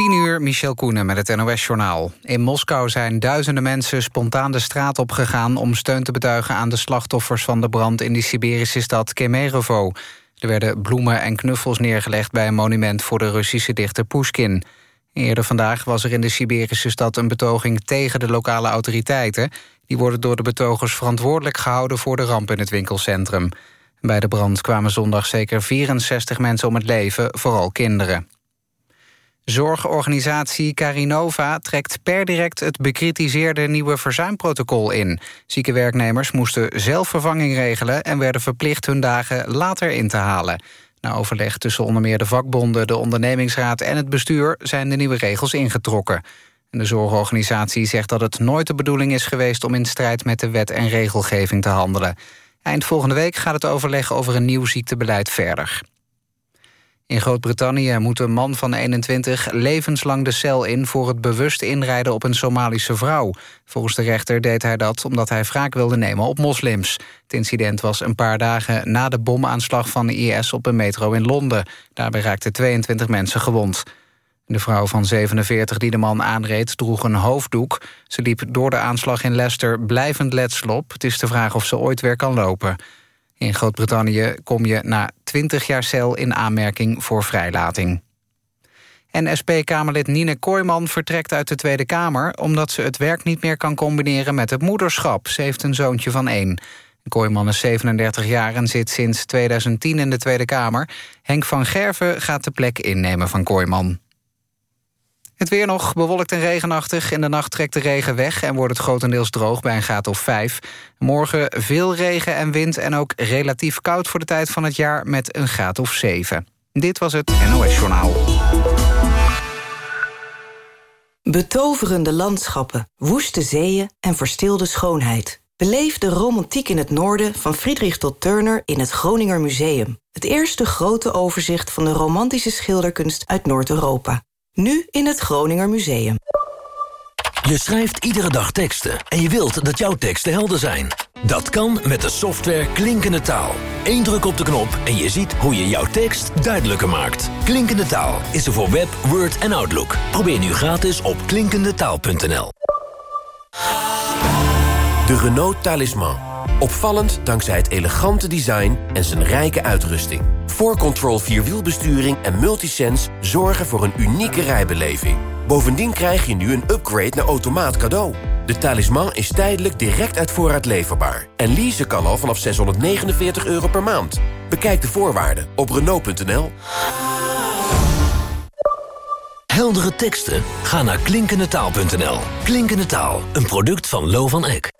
10 uur, Michel Koenen met het NOS-journaal. In Moskou zijn duizenden mensen spontaan de straat opgegaan... om steun te betuigen aan de slachtoffers van de brand... in de Siberische stad Kemerovo. Er werden bloemen en knuffels neergelegd... bij een monument voor de Russische dichter Pushkin. Eerder vandaag was er in de Siberische stad een betoging... tegen de lokale autoriteiten. Die worden door de betogers verantwoordelijk gehouden... voor de ramp in het winkelcentrum. Bij de brand kwamen zondag zeker 64 mensen om het leven, vooral kinderen. Zorgorganisatie Carinova trekt per direct het bekritiseerde nieuwe verzuimprotocol in. Zieke werknemers moesten zelf vervanging regelen en werden verplicht hun dagen later in te halen. Na overleg tussen onder meer de vakbonden, de ondernemingsraad en het bestuur zijn de nieuwe regels ingetrokken. De zorgorganisatie zegt dat het nooit de bedoeling is geweest om in strijd met de wet en regelgeving te handelen. Eind volgende week gaat het overleg over een nieuw ziektebeleid verder. In Groot-Brittannië moet een man van 21 levenslang de cel in... voor het bewust inrijden op een Somalische vrouw. Volgens de rechter deed hij dat omdat hij wraak wilde nemen op moslims. Het incident was een paar dagen na de bomaanslag van de IS op een metro in Londen. Daarbij raakten 22 mensen gewond. De vrouw van 47 die de man aanreed droeg een hoofddoek. Ze liep door de aanslag in Leicester blijvend letsel op. Het is de vraag of ze ooit weer kan lopen. In Groot-Brittannië kom je na 20 jaar cel in aanmerking voor vrijlating. En SP-Kamerlid Nine Kooijman vertrekt uit de Tweede Kamer... omdat ze het werk niet meer kan combineren met het moederschap. Ze heeft een zoontje van één. Kooijman is 37 jaar en zit sinds 2010 in de Tweede Kamer. Henk van Gerven gaat de plek innemen van Kooijman. Het weer nog bewolkt en regenachtig. In de nacht trekt de regen weg en wordt het grotendeels droog bij een graad of 5. Morgen veel regen en wind en ook relatief koud voor de tijd van het jaar... met een graad of 7. Dit was het NOS Journaal. Betoverende landschappen, woeste zeeën en verstilde schoonheid. Beleef de romantiek in het noorden van Friedrich tot Turner in het Groninger Museum. Het eerste grote overzicht van de romantische schilderkunst uit Noord-Europa. Nu in het Groninger Museum. Je schrijft iedere dag teksten en je wilt dat jouw teksten helder zijn. Dat kan met de software Klinkende Taal. Eén druk op de knop en je ziet hoe je jouw tekst duidelijker maakt. Klinkende Taal is er voor Web, Word en Outlook. Probeer nu gratis op klinkendetaal.nl. De Renault Talisman. Opvallend dankzij het elegante design en zijn rijke uitrusting. 4Control Vierwielbesturing en Multisense zorgen voor een unieke rijbeleving. Bovendien krijg je nu een upgrade naar automaat cadeau. De talisman is tijdelijk direct uit voorraad leverbaar. En leasen kan al vanaf 649 euro per maand. Bekijk de voorwaarden op Renault.nl. Heldere teksten? Ga naar klinkendetaal.nl. Klinkende Taal, een product van Lo van Eck.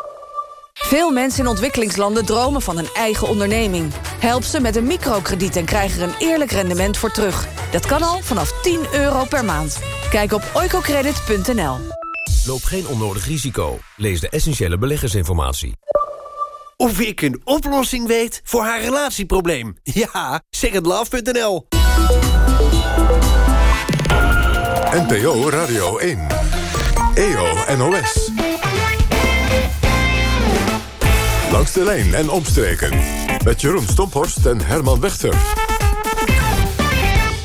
Veel mensen in ontwikkelingslanden dromen van een eigen onderneming. Help ze met een microkrediet en krijg er een eerlijk rendement voor terug. Dat kan al vanaf 10 euro per maand. Kijk op oicocredit.nl. Loop geen onnodig risico. Lees de essentiële beleggersinformatie. Of ik een oplossing weet voor haar relatieprobleem. Ja, secondlove.nl. NPO Radio 1. EO NOS. Langs de lijn en omstreken. Met Jeroen Stomphorst en Herman Wechter.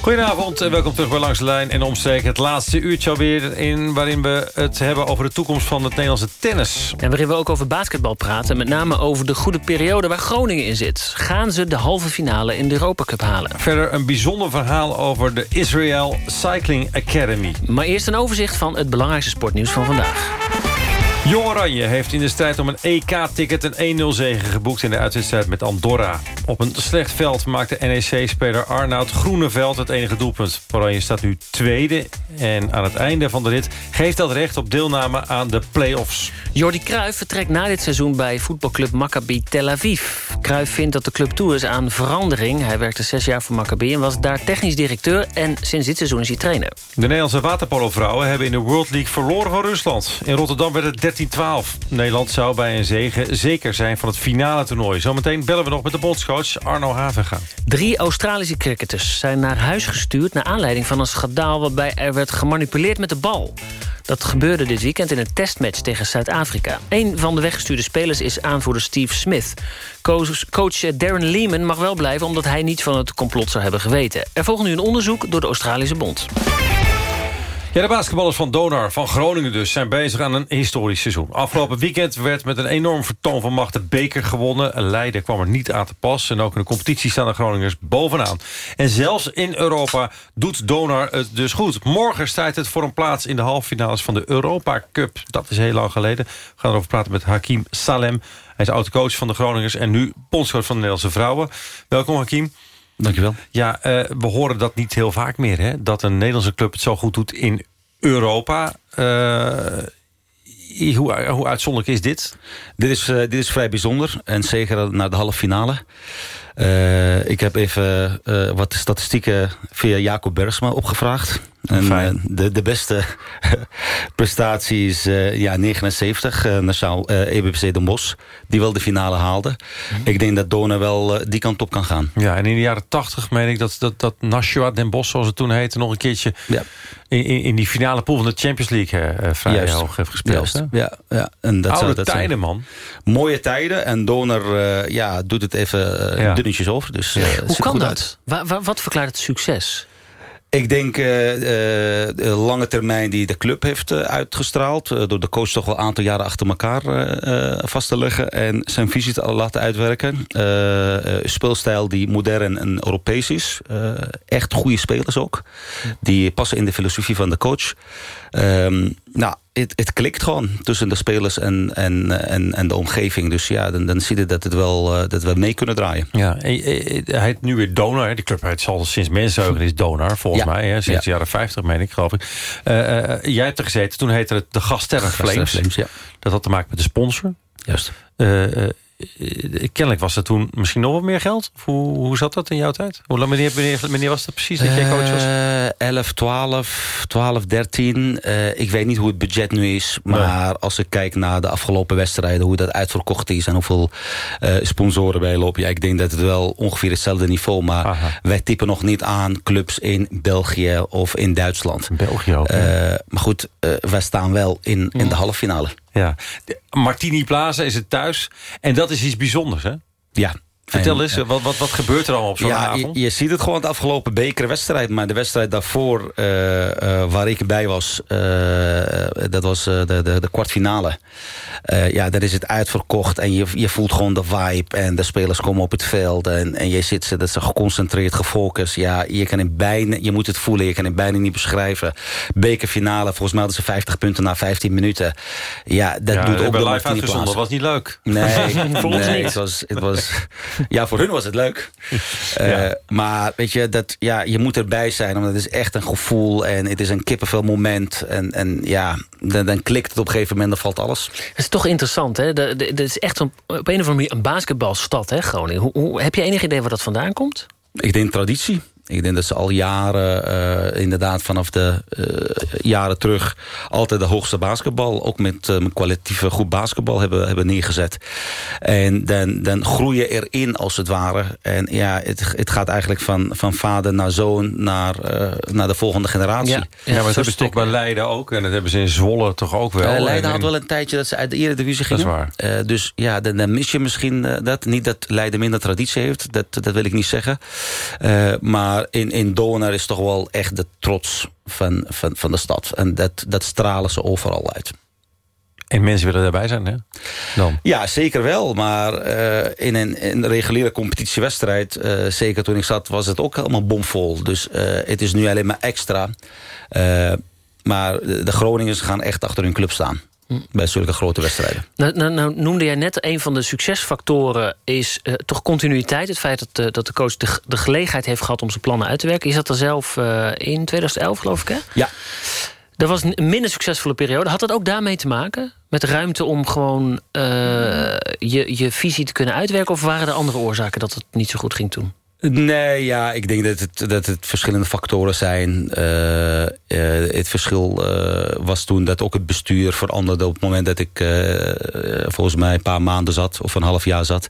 Goedenavond en welkom terug bij Langs de Lijn en Omstreken. Het laatste uurtje alweer in waarin we het hebben over de toekomst van het Nederlandse tennis. En waarin we ook over basketbal praten. Met name over de goede periode waar Groningen in zit. Gaan ze de halve finale in de Europa Cup halen? Verder een bijzonder verhaal over de Israel Cycling Academy. Maar eerst een overzicht van het belangrijkste sportnieuws van vandaag. Jong Oranje heeft in de strijd om een EK-ticket een 1-0 zege geboekt in de uitwedstrijd met Andorra. Op een slecht veld maakte NEC-speler Arnoud Groeneveld het enige doelpunt. Oranje staat nu tweede en aan het einde van de rit... geeft dat recht op deelname aan de play-offs. Jordi Cruijff vertrekt na dit seizoen bij voetbalclub Maccabi Tel Aviv. Cruijff vindt dat de club toe is aan verandering. Hij werkte zes jaar voor Maccabi en was daar technisch directeur... en sinds dit seizoen is hij trainer. De Nederlandse waterpolo-vrouwen hebben in de World League verloren van Rusland. In Rotterdam werd het 13-12. Nederland zou bij een zege zeker zijn van het finale toernooi. Zometeen bellen we nog met de bondscoach Arno Havenga. Drie Australische cricketers zijn naar huis gestuurd... naar aanleiding van een schandaal waarbij er werd gemanipuleerd met de bal. Dat gebeurde dit weekend in een testmatch tegen Zuid-Afrika. Een van de weggestuurde spelers is aanvoerder Steve Smith. Coach, Darren Lehman mag wel blijven... omdat hij niets van het complot zou hebben geweten. Er volgt nu een onderzoek door de Australische Bond. Ja, de basketballers van Donar, van Groningen dus, zijn bezig aan een historisch seizoen. Afgelopen weekend werd met een enorm vertoon van macht de beker gewonnen. Leiden kwam er niet aan te pas en ook in de competitie staan de Groningers bovenaan. En zelfs in Europa doet Donar het dus goed. Morgen strijdt het voor een plaats in de halve finales van de Europa Cup. Dat is heel lang geleden. We gaan erover praten met Hakim Salem. Hij is oud-coach van de Groningers en nu bondscoach van de Nederlandse vrouwen. Welkom Hakim. Dankjewel. Ja, uh, we horen dat niet heel vaak meer, hè? Dat een Nederlandse club het zo goed doet in Europa. Uh, hoe, hoe uitzonderlijk is dit? Dit is, uh, dit is vrij bijzonder. En zeker naar de halve finale. Uh, ik heb even uh, wat statistieken via Jacob Bergsma opgevraagd. En, de, de beste prestatie is ja, 79, Nationaal EBC Den Bosch. Die wel de finale haalde. Mm -hmm. Ik denk dat Dona wel die kant op kan gaan. Ja, en in de jaren 80 meen ik dat, dat, dat Nashua Den Bosch, zoals het toen heette... nog een keertje ja. in, in die finale pool van de Champions League uh, vrij Juist. hoog heeft gespeeld. Juist. Ja, ja. En dat Oude zou, dat tijden, zijn man. Mooie tijden. En Donor uh, ja, doet het even uh, Ja. dunnetjes over. Dus, uh, Hoe kan dat? uit. Wa- wa- wat verklaart het succes? Ik denk uh, uh, de lange termijn die de club heeft uh, uitgestraald. uh, door de coach toch wel een aantal jaren achter elkaar uh, uh, vast te leggen. En zijn visie te laten uitwerken. Uh, uh, speelstijl die modern en Europees is. Uh, echt goede spelers ook. Die passen in de filosofie van de coach. Um, nou, het, het klikt gewoon tussen de spelers en, en, en, en de omgeving. Dus ja, dan, dan zie je dat, het wel, uh, dat we mee kunnen draaien. Ja, en, eh, hij heet nu weer Donar. hè. Die club heet al sinds mensenheugen is Donar, volgens Ja. mij. Hè, sinds Ja. de jaren 50, meen ik, geloof ik. Eh, eh, jij hebt er gezeten, toen heette het de Gasterren Flames. Flames, ja. Dat had te maken met de sponsor. Juist. Eh, eh, eh, kennelijk was er toen misschien nog wat meer geld. Hoe, hoe zat dat in jouw tijd? Hoe lang, wanneer, wanneer, wanneer was dat precies dat jij coach was? Eh, 11, 12, 12, 13. Eh, ik weet niet hoe het budget nu is. Maar als ik kijk naar de afgelopen wedstrijden... hoe dat uitverkocht is en hoeveel eh, sponsoren wij lopen... Ja, ik denk dat het wel ongeveer hetzelfde niveau... maar Aha. wij tippen nog niet aan clubs in België of in Duitsland. België ook. Eh, maar goed, eh, wij staan wel in, in de halve finale. ja. Martini Plaza is het thuis. En dat is iets bijzonders, hè? Ja. Vertel En, eens, wat, wat, wat gebeurt er allemaal op zo'n ja, avond? Je, je ziet het gewoon de afgelopen bekerwedstrijd. Maar de wedstrijd daarvoor, eh, eh, waar ik bij was... eh, dat was eh, de, de, de kwartfinale. Eh, ja, daar is het uitverkocht. En je, je voelt gewoon de vibe. En de spelers komen op het veld. En, en je zit ze, dat ze geconcentreerd, gefocust. Ja, je, kan het bijna, je moet het voelen. Je kan het bijna niet beschrijven. Bekerfinale, volgens mij hadden ze 50 punten na 15 minuten. Ja, dat ja, doet ook de live uitgezonden, dat was niet leuk. Nee, Voor ons nee, niet. Het was, het was, ja, voor hun was het leuk. Eh. Maar weet je, dat, ja, je moet erbij zijn. Omdat het is echt een gevoel. En het is een kippenvel moment. En, en ja, dan, dan klikt het op een gegeven moment. Dan valt alles. Het is toch interessant, hè? Het is echt een, op een of andere manier een basketbalstad, hè, Groningen. Hoe, hoe, heb je enig idee waar dat vandaan komt? Ik denk traditie. Ik denk dat ze al jaren, eh, inderdaad vanaf de eh, jaren terug... altijd de hoogste basketbal, ook met, eh, met kwalitatieve goed basketbal hebben, hebben neergezet. En dan, dan groei je erin als het ware. En ja, het, het gaat eigenlijk van, van vader naar zoon naar, eh, naar de volgende generatie. Ja. Ja, maar dat hebben ze toch bij Leiden ook. En dat hebben ze in Zwolle toch ook wel. Eh, Leiden En- had wel een tijdje dat ze uit de Eredivisie Dat is gingen. waar. Eh, dus ja, dan, dan mis je misschien eh, dat. Niet dat Leiden minder traditie heeft, dat, dat wil ik niet zeggen. Eh, maar in, in Donar is toch wel echt de trots van, van, van de stad. En dat, dat stralen ze overal uit. En mensen willen daarbij zijn, hè? Dan. Ja, zeker wel. Maar eh, in, een, in een reguliere competitiewedstrijd, eh, zeker toen ik zat, was het ook helemaal bomvol. Dus eh, het is nu alleen maar extra. Maar de de Groningers gaan echt achter hun club staan. Bij zulke grote wedstrijden. Nou, nou, nou, noemde jij net een van de succesfactoren is uh, toch continuïteit. Het feit dat, uh, dat de coach de, de, gelegenheid heeft gehad om zijn plannen uit te werken. Is dat er zelf uh, in 2011 geloof ik hè? Ja. Dat was een minder succesvolle periode. Had dat ook daarmee te maken? Met ruimte om gewoon je, je visie te kunnen uitwerken? Of waren er andere oorzaken dat het niet zo goed ging toen? Nee, ja, ik denk dat het, dat het verschillende factoren zijn. Uh, uh, het verschil uh, was toen dat ook het bestuur veranderde... op het moment dat ik volgens mij een paar maanden zat... of een half jaar zat.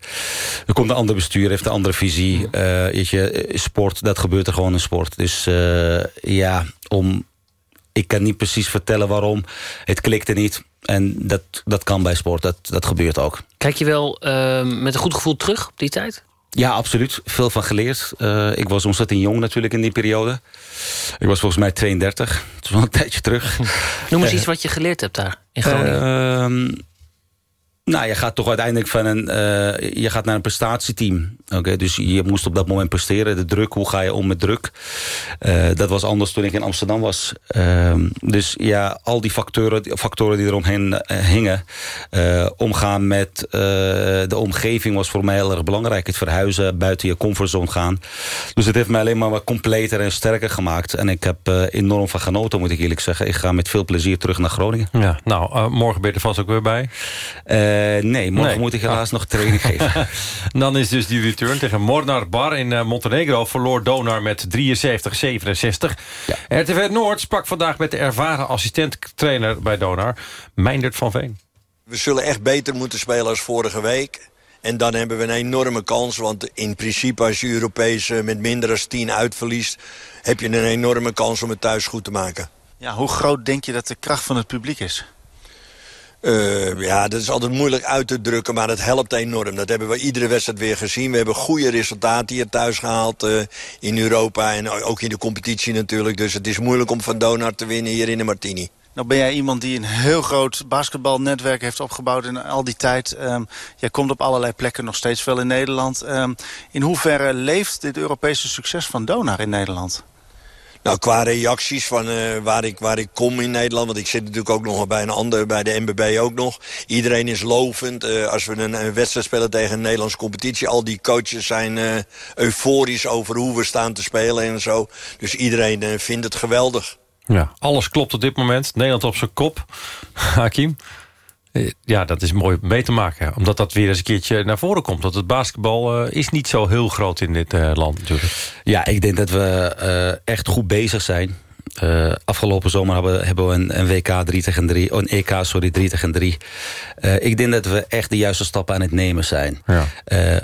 Er komt een ander bestuur, heeft een andere visie. weet je, sport, dat gebeurt er gewoon in sport. Dus ja, om, ik kan niet precies vertellen waarom. Het klikte niet. En dat, dat kan bij sport, dat, dat gebeurt ook. Kijk je wel met een goed gevoel terug op die tijd? Ja, absoluut. Veel van geleerd. Uh, ik was ontzettend jong natuurlijk in die periode. Ik was volgens mij 32. Het is wel een tijdje terug. Noem eens uh, iets wat je geleerd hebt daar in Groningen. Uh, nou, je gaat toch uiteindelijk van een... Uh, je gaat naar een prestatieteam. Oké, dus je moest op dat moment presteren. De druk, hoe ga je om met druk? Uh, dat was anders toen ik in Amsterdam was. Uh, dus ja, al die factoren, factoren die eromheen uh, hingen. omgaan met de omgeving was voor mij heel erg belangrijk. Het verhuizen, buiten je comfortzone gaan. Dus het heeft mij alleen maar wat completer en sterker gemaakt. En ik heb enorm van genoten, moet ik eerlijk zeggen. Ik ga met veel plezier terug naar Groningen. Ja, nou, morgen ben je er vast ook weer bij. Nee, morgen nee. moet ik helaas oh. nog training geven. Dan is dus die return tegen Mornar Bar in uh, Montenegro... verloor Donar met 73-67. Ja. RTV Noord sprak vandaag met de ervaren assistent-trainer bij Donar... Meindert van Veen. We zullen echt beter moeten spelen als vorige week. En dan hebben we een enorme kans. Want in principe als je Europees met minder dan 10 uitverliest... heb je een enorme kans om het thuis goed te maken. Ja, hoe groot denk je dat de kracht van het publiek is? Uh, ja, dat is altijd moeilijk uit te drukken, maar het helpt enorm. Dat hebben we iedere wedstrijd weer gezien. We hebben goede resultaten hier thuis gehaald uh, in Europa en ook in de competitie natuurlijk. Dus het is moeilijk om van Donar te winnen hier in de Martini. Nou ben jij iemand die een heel groot basketbalnetwerk heeft opgebouwd in al die tijd. Um, jij komt op allerlei plekken nog steeds veel in Nederland. Um, in hoeverre leeft dit Europese succes van Donar in Nederland? Nou, qua reacties van uh, waar, ik, waar ik kom in Nederland... want ik zit natuurlijk ook nog bij een ander, bij de MBB ook nog. Iedereen is lovend. Uh, als we een, wedstrijd spelen tegen een Nederlandse competitie... al die coaches zijn uh, euforisch over hoe we staan te spelen en zo. Dus iedereen vindt het geweldig. Ja, alles klopt op dit moment. Nederland op zijn kop. Hakim? Ja, dat is mooi mee te maken. Omdat dat weer eens een keertje naar voren komt. Dat het basketbal uh, is niet zo heel groot in dit uh, land natuurlijk. Ja, ik denk dat we uh, echt goed bezig zijn. afgelopen zomer hebben, hebben we een, een, WK 3 tegen 3. Oh, een EK, sorry, 3 tegen 3. ik denk dat we echt de juiste stappen aan het nemen zijn. Ja.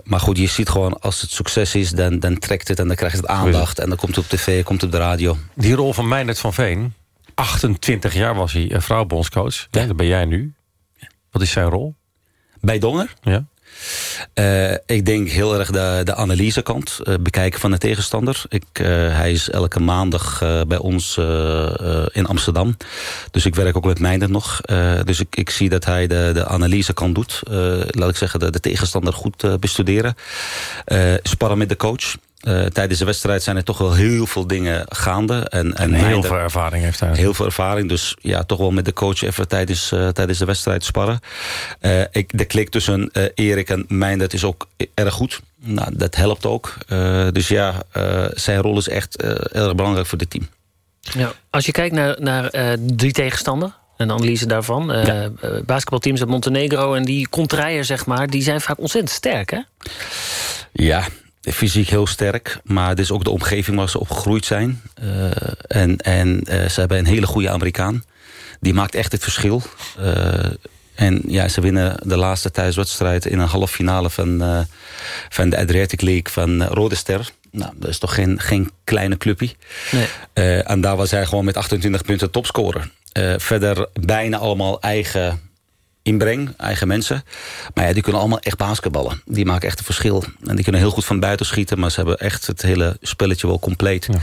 maar goed, je ziet gewoon als het succes is, dan, dan trekt het en dan krijgt het aandacht. En dan komt het op tv, komt het op de radio. Die rol van Meijnert van Veen, 28 jaar was hij vrouwbondscoach. Ja. Dat ben jij nu. Wat is zijn rol? Bij Donner? Ja. Uh, ik denk heel erg de, de analysekant, uh, bekijken van de tegenstander. Ik, uh, hij is elke maandag bij ons in Amsterdam. Dus ik werk ook met Meijner nog. dus ik, ik zie dat hij de, de analysekant doet. laat ik zeggen, de, de tegenstander goed bestuderen. sparren met de coach. Uh, tijdens de wedstrijd zijn er toch wel heel veel dingen gaande. En, en, en heel veel ervaring heeft hij. Heel veel ervaring. Dus ja, toch wel met de coach even tijdens, uh, tijdens de wedstrijd sparren. Uh, ik, de klik tussen Erik en mij, dat is ook erg goed. Nou, dat helpt ook. dus ja, zijn rol is echt erg belangrijk voor dit team. Ja, als je kijkt naar, naar die tegenstander, een analyse daarvan. Ja. basketbalteams uit Montenegro en die contraien, zeg maar... die zijn vaak ontzettend sterk, hè? Ja, fysiek heel sterk, maar het is ook de omgeving waar ze opgegroeid zijn. Uh, en en uh, ze hebben een hele goede Amerikaan. Die maakt echt het verschil. Uh, en ja, ze winnen de laatste thuiswedstrijd in een halve finale van, van de Adriatic League van Rode Ster. Nou, dat is toch geen, geen kleine clubje. Nee. en daar was hij gewoon met 28 punten topscorer. verder bijna allemaal eigen inbreng, eigen mensen. Maar ja, die kunnen allemaal echt basketballen. Die maken echt een verschil. En die kunnen heel goed van buiten schieten... maar ze hebben echt het hele spelletje wel compleet. Ja.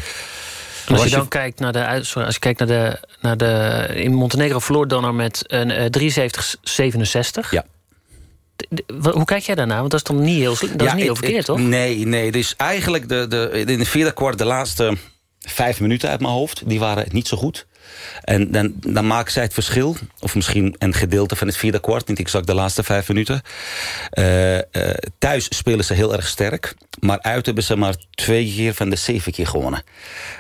Als je dan kijkt naar de, sorry, als je kijkt naar de, naar de in Montenegro verloor Donner met een uh, 73-67. Ja. Hoe kijk jij daarna? Want dat is dan niet heel, dat ja, is niet heel verkeerd, toch? Nee, nee. Dus eigenlijk de, de, in de vierde kwart, de laatste vijf minuten uit mijn hoofd... die waren niet zo goed. En dan, dan maken zij het verschil. Of misschien een gedeelte van het vierde kwart. Niet exact de laatste vijf minuten. Uh, uh, thuis spelen ze heel erg sterk. Maar uit hebben ze maar twee keer van de zeven keer gewonnen.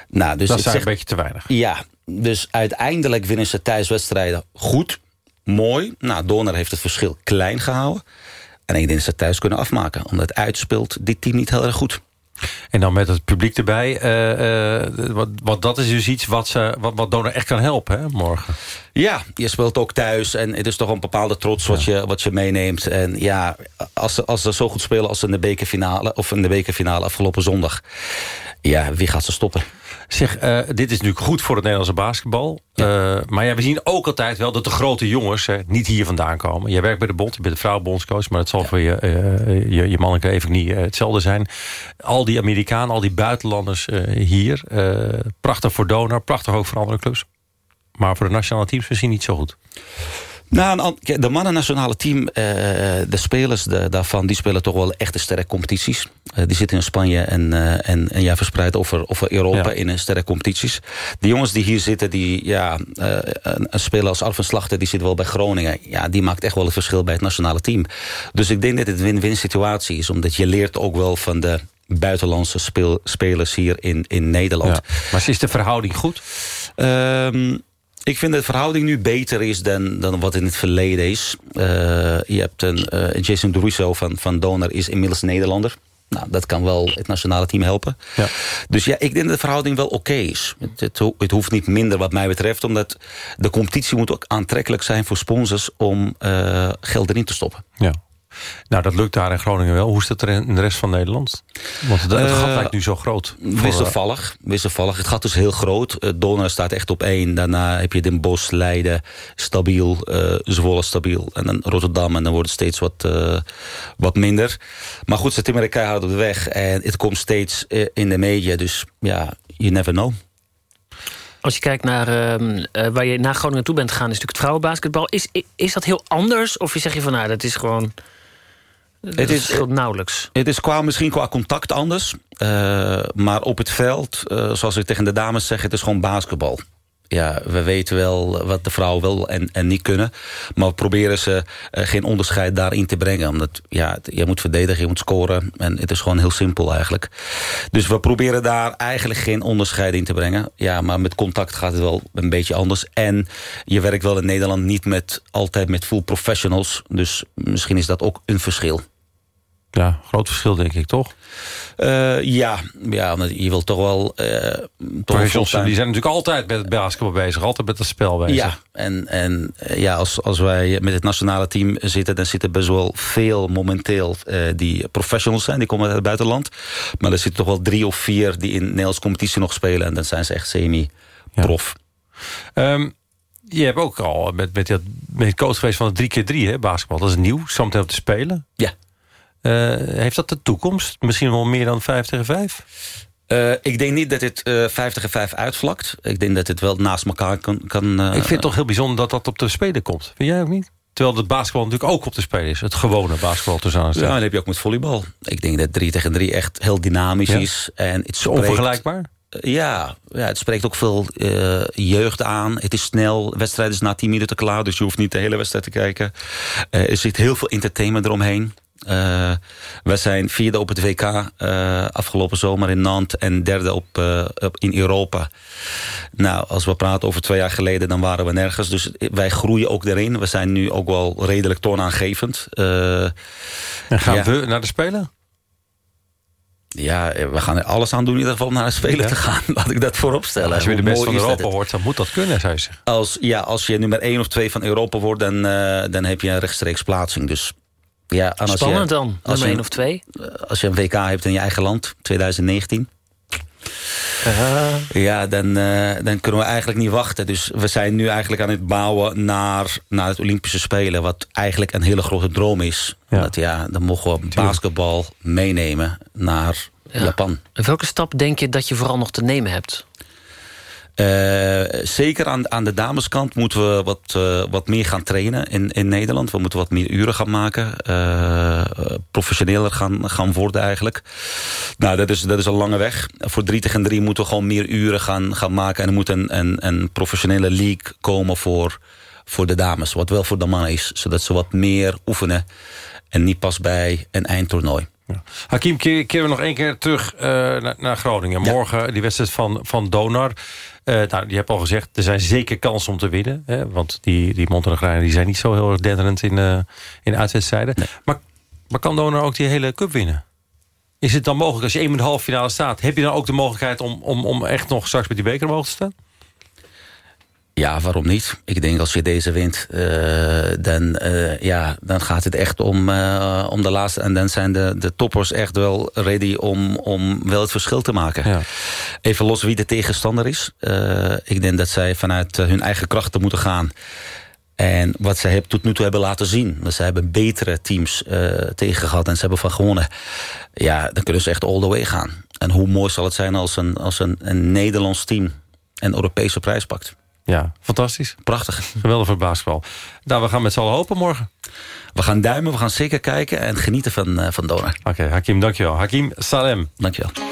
Nou, dus dat is een beetje te weinig. Ja, dus uiteindelijk winnen ze thuiswedstrijden goed. Mooi. Nou, Donner heeft het verschil klein gehouden. En ik denk dat ze thuis kunnen afmaken. Omdat uitspeelt dit team niet heel erg goed. En dan met het publiek erbij. Uh, uh, wat, dat is dus iets wat, ze, wat, wat Donor echt kan helpen hè, morgen. Ja, je speelt ook thuis. En het is toch een bepaalde trots wat, je, wat je meeneemt. En ja, als ze, als ze zo goed spelen als in de bekerfinale... of in de bekerfinale afgelopen zondag... ja, wie gaat ze stoppen? Zeg, uh, dit is natuurlijk goed voor het Nederlandse basketbal. Ja. Uh, maar ja, we zien ook altijd wel dat de grote jongens uh, niet hier vandaan komen. Je werkt bij de bond, je bent de vrouwenbondscoach... maar het zal ja. voor je, je, je mannelijke even niet hetzelfde zijn. Al die Amerikanen, al die buitenlanders hier. prachtig voor Donor, prachtig ook voor andere clubs. Maar voor de nationale teams misschien niet zo goed. Nou, de mannennationale team, uh, de spelers daarvan... die spelen toch wel echte sterke competities. Uh, die zitten in Spanje en, uh, en, en ja, verspreid over, over Europa ja. in sterke competities. De jongens die hier zitten, die ja, een speler als Arven Slachter... die zit wel bij Groningen. Ja, die maakt echt wel het verschil bij het nationale team. Dus ik denk dat het een win-win situatie is. Omdat je leert ook wel van de buitenlandse speel, spelers hier in, in Nederland. Ja. Maar is de verhouding goed? Um, ik vind dat de verhouding nu beter is dan, dan wat in het verleden is. Uh, je hebt een uh, Jason Druso van, van Donor is inmiddels Nederlander. Nou, dat kan wel het nationale team helpen. Ja. Dus ja, ik denk dat de verhouding wel oké okay is. Het, het, het, hoeft niet minder wat mij betreft. Omdat de competitie moet ook aantrekkelijk zijn voor sponsors... om uh, geld erin te stoppen. Ja. Nou, dat lukt daar in Groningen wel. Hoe is dat er in de rest van Nederland? Want het, het gat uh, lijkt nu zo groot. Wisselvallig. wisselvallig. Het gat is heel groot. Uh, Donner staat echt op één. Daarna heb je Den Bosch, Leiden, stabiel. Uh, Zwolle stabiel. En dan Rotterdam. En dan wordt het steeds wat, wat minder. Maar goed, ze timmeren keihard op de weg. En het komt steeds in de media. Dus ja, you never know. Als je kijkt naar uh, waar je naar Groningen toe bent gegaan... is natuurlijk het vrouwenbasketbal. Is, is dat heel anders? Of zeg je van, nou, dat is gewoon... Het is nauwelijks. Het is qua, misschien qua contact anders. Uh, maar op het veld, uh, zoals ik tegen de dames zeg... het is gewoon basketbal ja, we weten wel wat de vrouwen wel en, en niet kunnen. Maar we proberen ze uh, geen onderscheid daarin te brengen. Omdat ja, je moet verdedigen, je moet scoren. En het is gewoon heel simpel eigenlijk. Dus we proberen daar eigenlijk geen onderscheid in te brengen. Ja, maar met contact gaat het wel een beetje anders. En je werkt wel in Nederland niet met, altijd met full professionals. Dus misschien is dat ook een verschil. Ja, groot verschil denk ik, toch? Uh, ja, ja, je wil toch wel... Uh, toch die zijn natuurlijk altijd met het basketbal bezig. Altijd met het spel bezig. Ja, en, en ja, als, als wij met het nationale team zitten... dan zitten best wel veel momenteel uh, die professionals zijn. Die komen uit het buitenland. Maar er zitten toch wel drie of vier die in Nederlandse competitie nog spelen. En dan zijn ze echt semi-prof. Ja. Um, je hebt ook al met, met, met coach geweest van de 3x3 basketbal. Dat is nieuw, zometeen op te spelen. Ja. Uh, heeft dat de toekomst? Misschien wel meer dan 5 tegen 5? Uh, ik denk niet dat het uh, 5 tegen 5 uitvlakt. Ik denk dat het wel naast elkaar kan... kan ik vind het toch heel bijzonder dat dat op de spelen komt. Vind jij ook niet? Terwijl het basketbal natuurlijk ook op de spelen is. Het gewone basketbal tussen Ja, dan heb je ook met volleybal. Ik denk dat 3 tegen 3 echt heel dynamisch ja. is. En het spreekt, onvergelijkbaar? Ja, ja, het spreekt ook veel jeugd aan. Het is snel. Wedstrijd is na 10 minuten klaar. Dus je hoeft niet de hele wedstrijd te kijken. Er zit heel veel entertainment eromheen. Uh, we zijn vierde op het WK uh, afgelopen zomer in Nantes en derde op, uh, op, in Europa. Nou, als we praten over twee jaar geleden, dan waren we nergens. Dus wij groeien ook erin. We zijn nu ook wel redelijk toonaangevend. en gaan ja. we naar de Spelen? Ja, we gaan er alles aan doen in ieder geval naar de Spelen ja. te gaan. Laat ik dat voorop stellen. Als je weer de beste van Europa wordt, dan moet dat kunnen, zou je zeggen. Als, ja, als je nummer één of twee van Europa wordt, dan, dan heb je een rechtstreeks plaatsing. Dus ja, als Spannend je, dan, nummer 1 of 2. Als je een WK hebt in je eigen land, 2019... Uh. Ja, dan, uh, dan kunnen we eigenlijk niet wachten. Dus we zijn nu eigenlijk aan het bouwen naar, naar het Olympische Spelen. Wat eigenlijk een hele grote droom is. Ja. Ja, dan mogen we basketbal meenemen naar ja. Japan. En welke stap denk je dat je vooral nog te nemen hebt? Uh, zeker aan, aan de dameskant moeten we wat, uh, wat meer gaan trainen in, in Nederland. We moeten wat meer uren gaan maken. Uh, professioneler gaan, gaan worden eigenlijk. Nou, dat is, dat is een lange weg. Voor 3 tegen 3 moeten we gewoon meer uren gaan, gaan maken. En er moet een, een, een professionele league komen voor, voor de dames. Wat wel voor de mannen is. Zodat ze wat meer oefenen. En niet pas bij een eindtoernooi. Ja. Hakim, keren we nog één keer terug naar, naar, Groningen. Morgen die wedstrijd van, van Donar. Uh, nou, je hebt al gezegd, er zijn zeker kansen om te winnen. Hè, want die, die Montenegrijnen die zijn niet zo heel erg denderend in, uh, in uitwedstrijden. Nee. Maar, maar kan Donar ook die hele cup winnen? Is het dan mogelijk, als je één in de halve finale staat... heb je dan ook de mogelijkheid om, om, om echt nog straks met die beker omhoog te staan? Ja, waarom niet? Ik denk als je deze wint, uh, dan, uh, ja, dan gaat het echt om, uh, om de laatste. En dan zijn de, de toppers echt wel ready om, om wel het verschil te maken. Ja. Even los wie de tegenstander is. ik denk dat zij vanuit hun eigen krachten moeten gaan. En wat zij tot nu toe hebben laten zien. Dat ze hebben betere teams tegen gehad en ze hebben van gewonnen. Ja, dan kunnen ze echt all the way gaan. En hoe mooi zal het zijn als een, als een, een Nederlands team een Europese prijs pakt. Ja, fantastisch. Prachtig. Geweldig voor basketbal. Nou, we gaan met z'n allen hopen morgen. We gaan duimen, we gaan zeker kijken en genieten van, uh, van Donar. Oké, okay, Hakim, dankjewel. Hakim Salem. Dankjewel.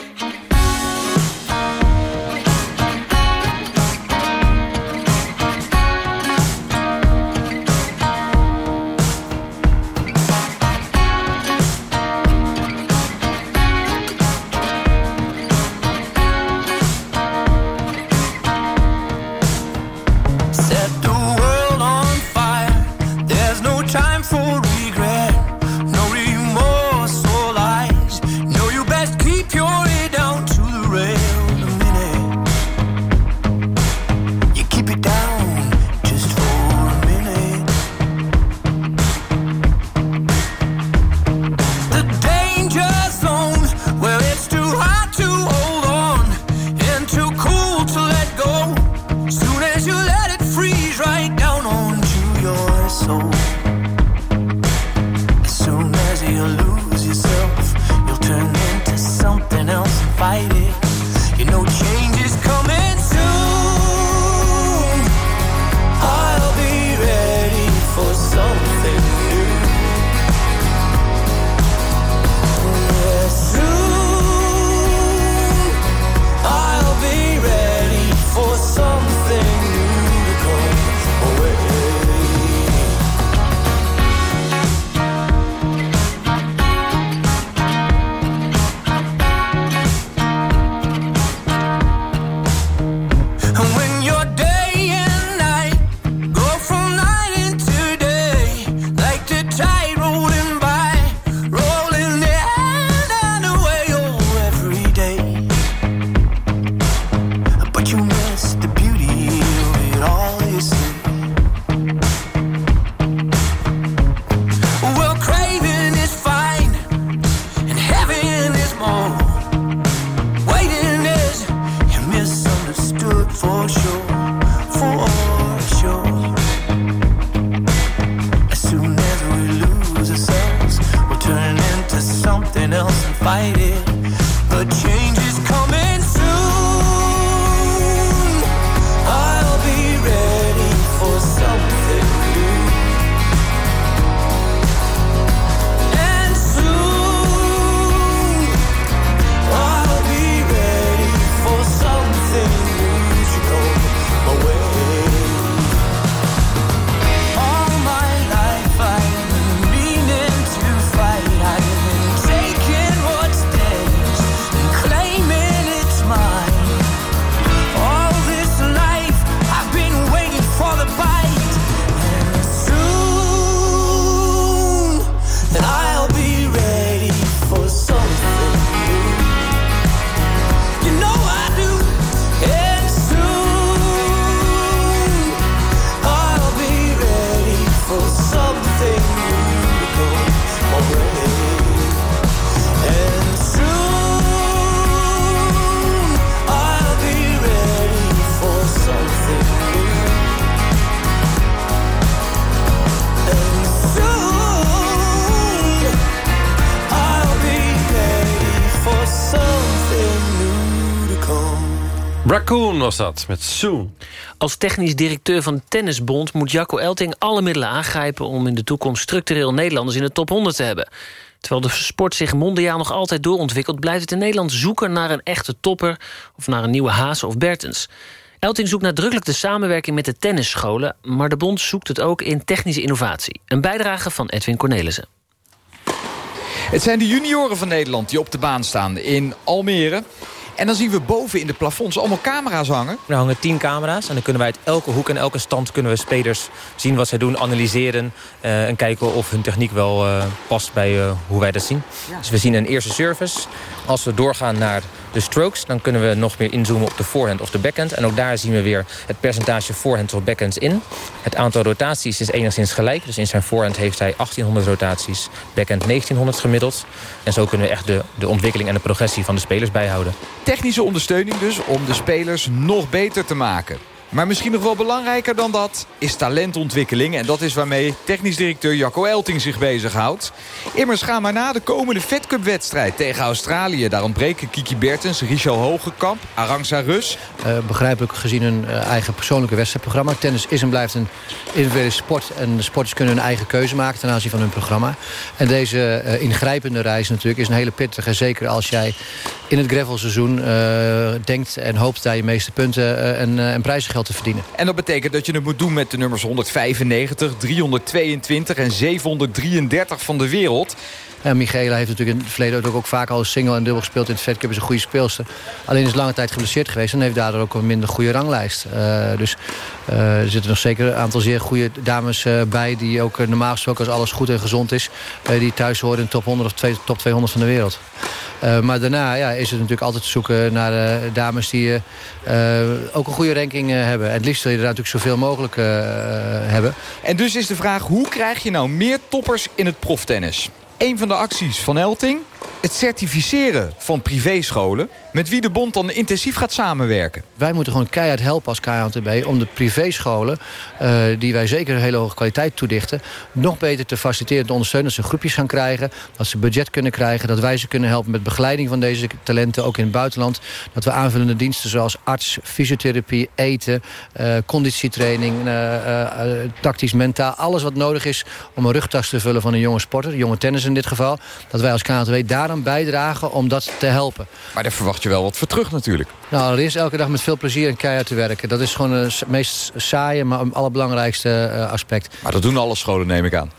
Was dat, met Soon. Als technisch directeur van de Tennisbond moet Jacco Elting alle middelen aangrijpen... om in de toekomst structureel Nederlanders in de top 100 te hebben. Terwijl de sport zich mondiaal nog altijd doorontwikkelt... blijft het in Nederland zoeken naar een echte topper... of naar een nieuwe Haas of Bertens. Elting zoekt nadrukkelijk de samenwerking met de tennisscholen... maar de bond zoekt het ook in technische innovatie. Een bijdrage van Edwin Cornelissen. Het zijn de junioren van Nederland die op de baan staan in Almere. En dan zien we boven in de plafonds allemaal camera's hangen. Er hangen tien camera's en dan kunnen wij uit elke hoek en elke stand... kunnen we spelers zien wat zij doen, analyseren... Uh, en kijken of hun techniek wel uh, past bij uh, hoe wij dat zien. Ja. Dus we zien een eerste service. Als we doorgaan naar de strokes... dan kunnen we nog meer inzoomen op de voorhand of de backhand. En ook daar zien we weer het percentage voorhand of backhands in. Het aantal rotaties is enigszins gelijk. Dus in zijn voorhand heeft hij 1800 rotaties, backhand 1900 gemiddeld. En zo kunnen we echt de, de ontwikkeling en de progressie van de spelers bijhouden. Technische ondersteuning dus om de spelers nog beter te maken. Maar misschien nog wel belangrijker dan dat is talentontwikkeling. En dat is waarmee technisch directeur Jacco Elting zich bezighoudt. Immers gaan maar na de komende Fed Cup wedstrijd tegen Australië. Daar ontbreken Kiki Bertens, Richel Hogekamp, Arangsa Rus. Uh, begrijpelijk gezien hun uh, eigen persoonlijke wedstrijdprogramma. Tennis is en blijft een individuele sport. En de sporters kunnen hun eigen keuze maken ten aanzien van hun programma. En deze uh, ingrijpende reis natuurlijk is een hele pittige. Zeker als jij in het gravelseizoen denkt en hoopt daar je meeste punten en, en te verdienen. En dat betekent dat je het moet doen met de nummers 195, 322 en 733 van de wereld. Ja, Michela heeft natuurlijk in het verleden ook, vaak al single en dubbel gespeeld. In het Fed Cup is een goede speelster. Alleen is lange tijd geblesseerd geweest en heeft daardoor ook een minder goede ranglijst. Uh, dus uh, er zitten nog zeker een aantal zeer goede dames uh, bij... die ook normaal gesproken als alles goed en gezond is... die thuis horen in de top 100 of top 200 van de wereld. Maar daarna ja, is het natuurlijk altijd te zoeken naar dames die ook een goede ranking hebben. En het liefst wil je er natuurlijk zoveel mogelijk hebben. En dus is de vraag, hoe krijg je nou meer toppers in het proftennis? Een van de acties van Elting, het certificeren van privéscholen... met wie de bond dan intensief gaat samenwerken. Wij moeten gewoon keihard helpen als KNTB... om de privéscholen, uh, die wij zeker een hele hoge kwaliteit toedichten... nog beter te faciliteren, te ondersteunen. Dat ze groepjes gaan krijgen, dat ze budget kunnen krijgen... dat wij ze kunnen helpen met begeleiding van deze talenten, ook in het buitenland. Dat we aanvullende diensten zoals arts, fysiotherapie, eten... Uh, conditietraining, uh, tactisch, mentaal... alles wat nodig is om een rugtas te vullen van een jonge sporter... jonge tennis in dit geval... dat wij als KNTB daarom bijdragen om dat te helpen. Maar daar verwacht je wel wat voor terug natuurlijk. Nou, allereerst elke dag met veel plezier en keihard te werken. Dat is gewoon het meest saaie, maar het allerbelangrijkste uh, aspect. Maar dat doen alle scholen, neem ik aan.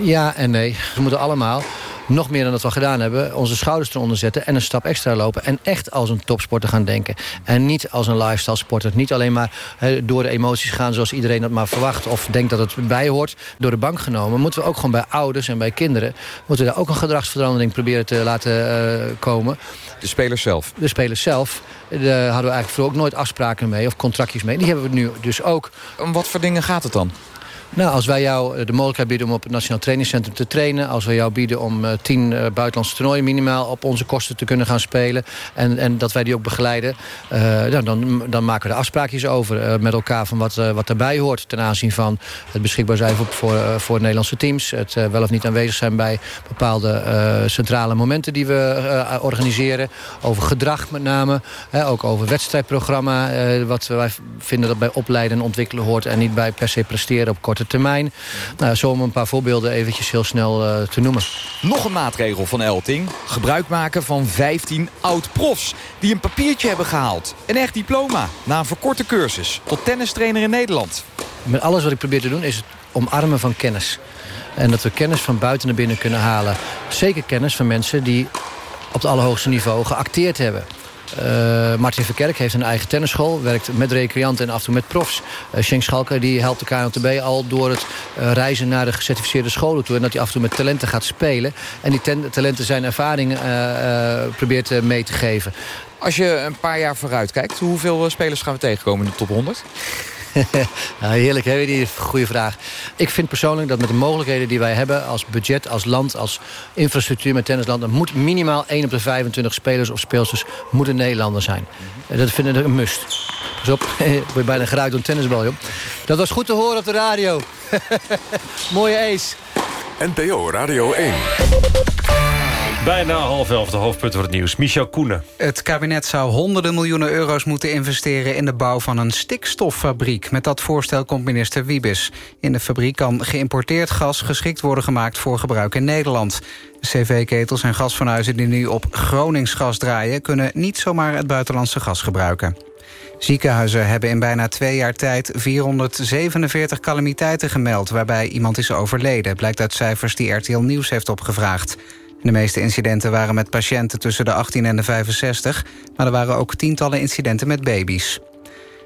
Ja en nee. We moeten allemaal nog meer dan dat we gedaan hebben... onze schouders eronder zetten en een stap extra lopen... en echt als een topsporter gaan denken. En niet als een lifestyle sporter. Niet alleen maar he, door de emoties gaan zoals iedereen dat maar verwacht... of denkt dat het bij hoort. Door de bank genomen moeten we ook gewoon bij ouders en bij kinderen... moeten we daar ook een gedragsverandering proberen te laten uh, komen. De spelers zelf? De spelers zelf. Daar hadden we eigenlijk voor ook nooit afspraken mee of contractjes mee. Die hebben we nu dus ook. Om wat voor dingen gaat het dan? Nou, als wij jou de mogelijkheid bieden om op het Nationaal Trainingscentrum te trainen... als we jou bieden om uh, tien uh, buitenlandse toernooien minimaal op onze kosten te kunnen gaan spelen... en, en dat wij die ook begeleiden, uh, dan, dan, maken we er afspraakjes over met elkaar... van wat, wat daarbij hoort ten aanzien van het beschikbaar zijn voor, voor, voor Nederlandse teams... het wel of niet aanwezig zijn bij bepaalde centrale momenten die we organiseren... over gedrag met name, ook over wedstrijdprogramma... wat wij vinden dat bij opleiden en ontwikkelen hoort... en niet bij per se presteren op korte termijn. Nou, zo om een paar voorbeelden eventjes heel snel uh, te noemen. Nog een maatregel van Elting. Gebruik maken van 15 oud-profs die een papiertje hebben gehaald. Een echt diploma na een verkorte cursus tot tennistrainer in Nederland. Met alles wat ik probeer te doen is het omarmen van kennis. En dat we kennis van buiten naar binnen kunnen halen. Zeker kennis van mensen die op het allerhoogste niveau geacteerd hebben. Uh, Martin Verkerk heeft een eigen tennisschool. Werkt met recreanten en af en toe met profs. Uh, Schenk Schalker die helpt de KNTB al door het uh, reizen naar de gecertificeerde scholen toe. En dat hij af en toe met talenten gaat spelen. En die talenten zijn ervaring probeert mee te geven. Als je een paar jaar vooruit kijkt, hoeveel spelers gaan we tegenkomen in de top 100? nou, heerlijk, hè? Die goede vraag. Ik vind persoonlijk dat met de mogelijkheden die wij hebben... als budget, als land, als infrastructuur met tennisland... dan moet minimaal 1 op de 25 spelers of speelsters moeten Nederlander zijn. Mm Dat vinden we een must. Dus op, word je bijna geraakt door een tennisbal, joh. Dat was goed te horen op de radio. Mooie ace. NPO Radio 1. Bijna half elf, de hoofdpunten van het nieuws. Michel Koenen. Het kabinet zou honderden miljoenen euro's moeten investeren... in de bouw van een stikstoffabriek. Met dat voorstel komt minister Wiebes. In de fabriek kan geïmporteerd gas geschikt worden gemaakt... voor gebruik in Nederland. CV-ketels en gasfornuizen die nu op Groningsgas draaien... kunnen niet zomaar het buitenlandse gas gebruiken. Ziekenhuizen hebben in bijna twee jaar tijd 447 calamiteiten gemeld... waarbij iemand is overleden, blijkt uit cijfers die RTL Nieuws heeft opgevraagd. De meeste incidenten waren met patiënten tussen de 18 en de 65... maar er waren ook tientallen incidenten met baby's.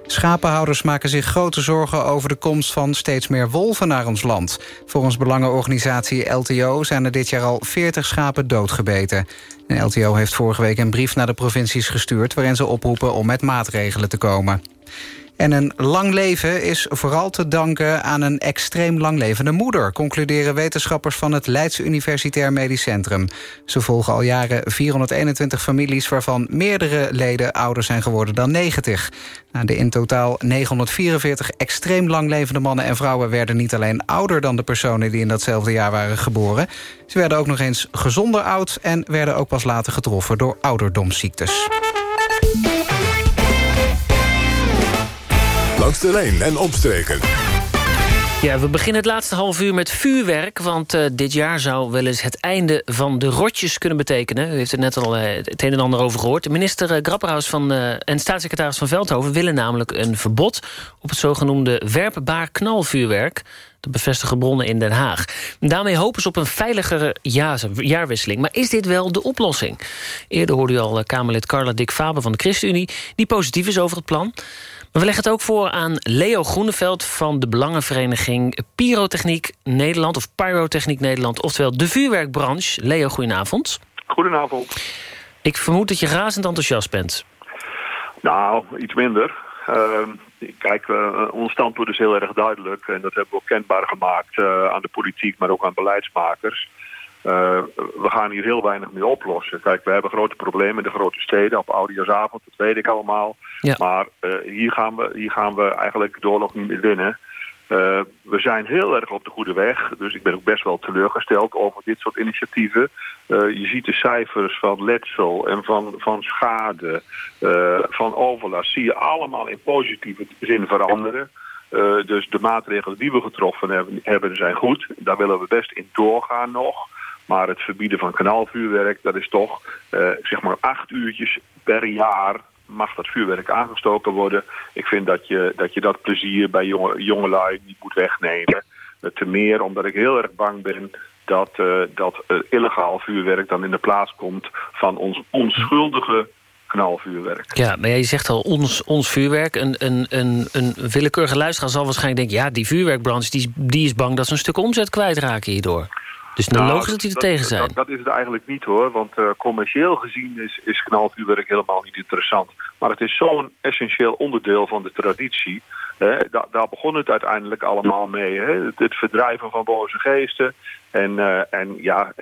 Schapenhouders maken zich grote zorgen over de komst van steeds meer wolven naar ons land. Volgens belangenorganisatie LTO zijn er dit jaar al 40 schapen doodgebeten. LTO heeft vorige week een brief naar de provincies gestuurd... waarin ze oproepen om met maatregelen te komen. En een lang leven is vooral te danken aan een extreem langlevende moeder... concluderen wetenschappers van het Leids Universitair Medisch Centrum. Ze volgen al jaren 421 families... waarvan meerdere leden ouder zijn geworden dan 90. Nou, de in totaal 944 extreem langlevende mannen en vrouwen... werden niet alleen ouder dan de personen die in datzelfde jaar waren geboren... ze werden ook nog eens gezonder oud... en werden ook pas later getroffen door ouderdomsziektes. Langs en omstreken. Ja, we beginnen het laatste half uur met vuurwerk... want uh, dit jaar zou wel eens het einde van de rotjes kunnen betekenen. U heeft er net al uh, het een en ander over gehoord. Minister uh, Grapperhaus van, en staatssecretaris van Veldhoven... willen namelijk een verbod op het zogenoemde werpbaar knalvuurwerk. Dat bevestigen bronnen in Den Haag. Daarmee hopen ze op een veiligere jaarwisseling. Maar is dit wel de oplossing? Eerder hoorde u al Kamerlid Carla Dick Faber van de ChristenUnie... die positief is over het plan... Maar we leggen het ook voor aan Leo Groeneveld van de Belangenvereniging Pyrotechniek Nederland, of Pyrotechniek Nederland, oftewel de vuurwerkbranche. Leo, goedenavond. Goedenavond. Ik vermoed dat je razend enthousiast bent. Nou, iets minder. Uh, kijk, uh, ons standpunt is heel erg duidelijk. En dat hebben we ook kenbaar gemaakt uh, aan de politiek, maar ook aan beleidsmakers. Uh, we gaan hier heel weinig mee oplossen. Kijk, we hebben grote problemen in de grote steden op Oudejaarsavond, dat weet ik allemaal. Ja. Maar uh, hier, gaan we, hier gaan we eigenlijk de oorlog niet meer winnen. Uh, we zijn heel erg op de goede weg, dus ik ben ook best wel teleurgesteld over dit soort initiatieven. je ziet de cijfers van letsel en van, van schade, van overlast, zie je allemaal in positieve zin veranderen. dus de maatregelen die we getroffen hebben, hebben zijn goed. Daar willen we best in doorgaan nog. Maar het verbieden van kanaalvuurwerk, dat is toch uh, zeg maar acht uurtjes per jaar mag dat vuurwerk aangestoken worden. Ik vind dat je dat, je dat plezier bij jonge, jongelui niet moet wegnemen. Uh, te meer omdat ik heel erg bang ben dat, uh, dat illegaal vuurwerk dan in de plaats komt van ons onschuldige knalvuurwerk. Ja, maar jij zegt al ons, ons vuurwerk. Een, een, een, een willekeurige luisteraar zal waarschijnlijk denken... ja, die vuurwerkbranche die, die is bang dat ze een stuk omzet kwijtraken hierdoor. Dus dan nou, logisch dat die er tegen zijn. Dat, dat, is het eigenlijk niet hoor, want uh, commercieel gezien is, is knalvuurwerk helemaal niet interessant. Maar het is zo'n essentieel onderdeel van de traditie. Hè, da, daar begon het uiteindelijk allemaal mee. Hè? Het, het, verdrijven van boze geesten. En, uh, en ja,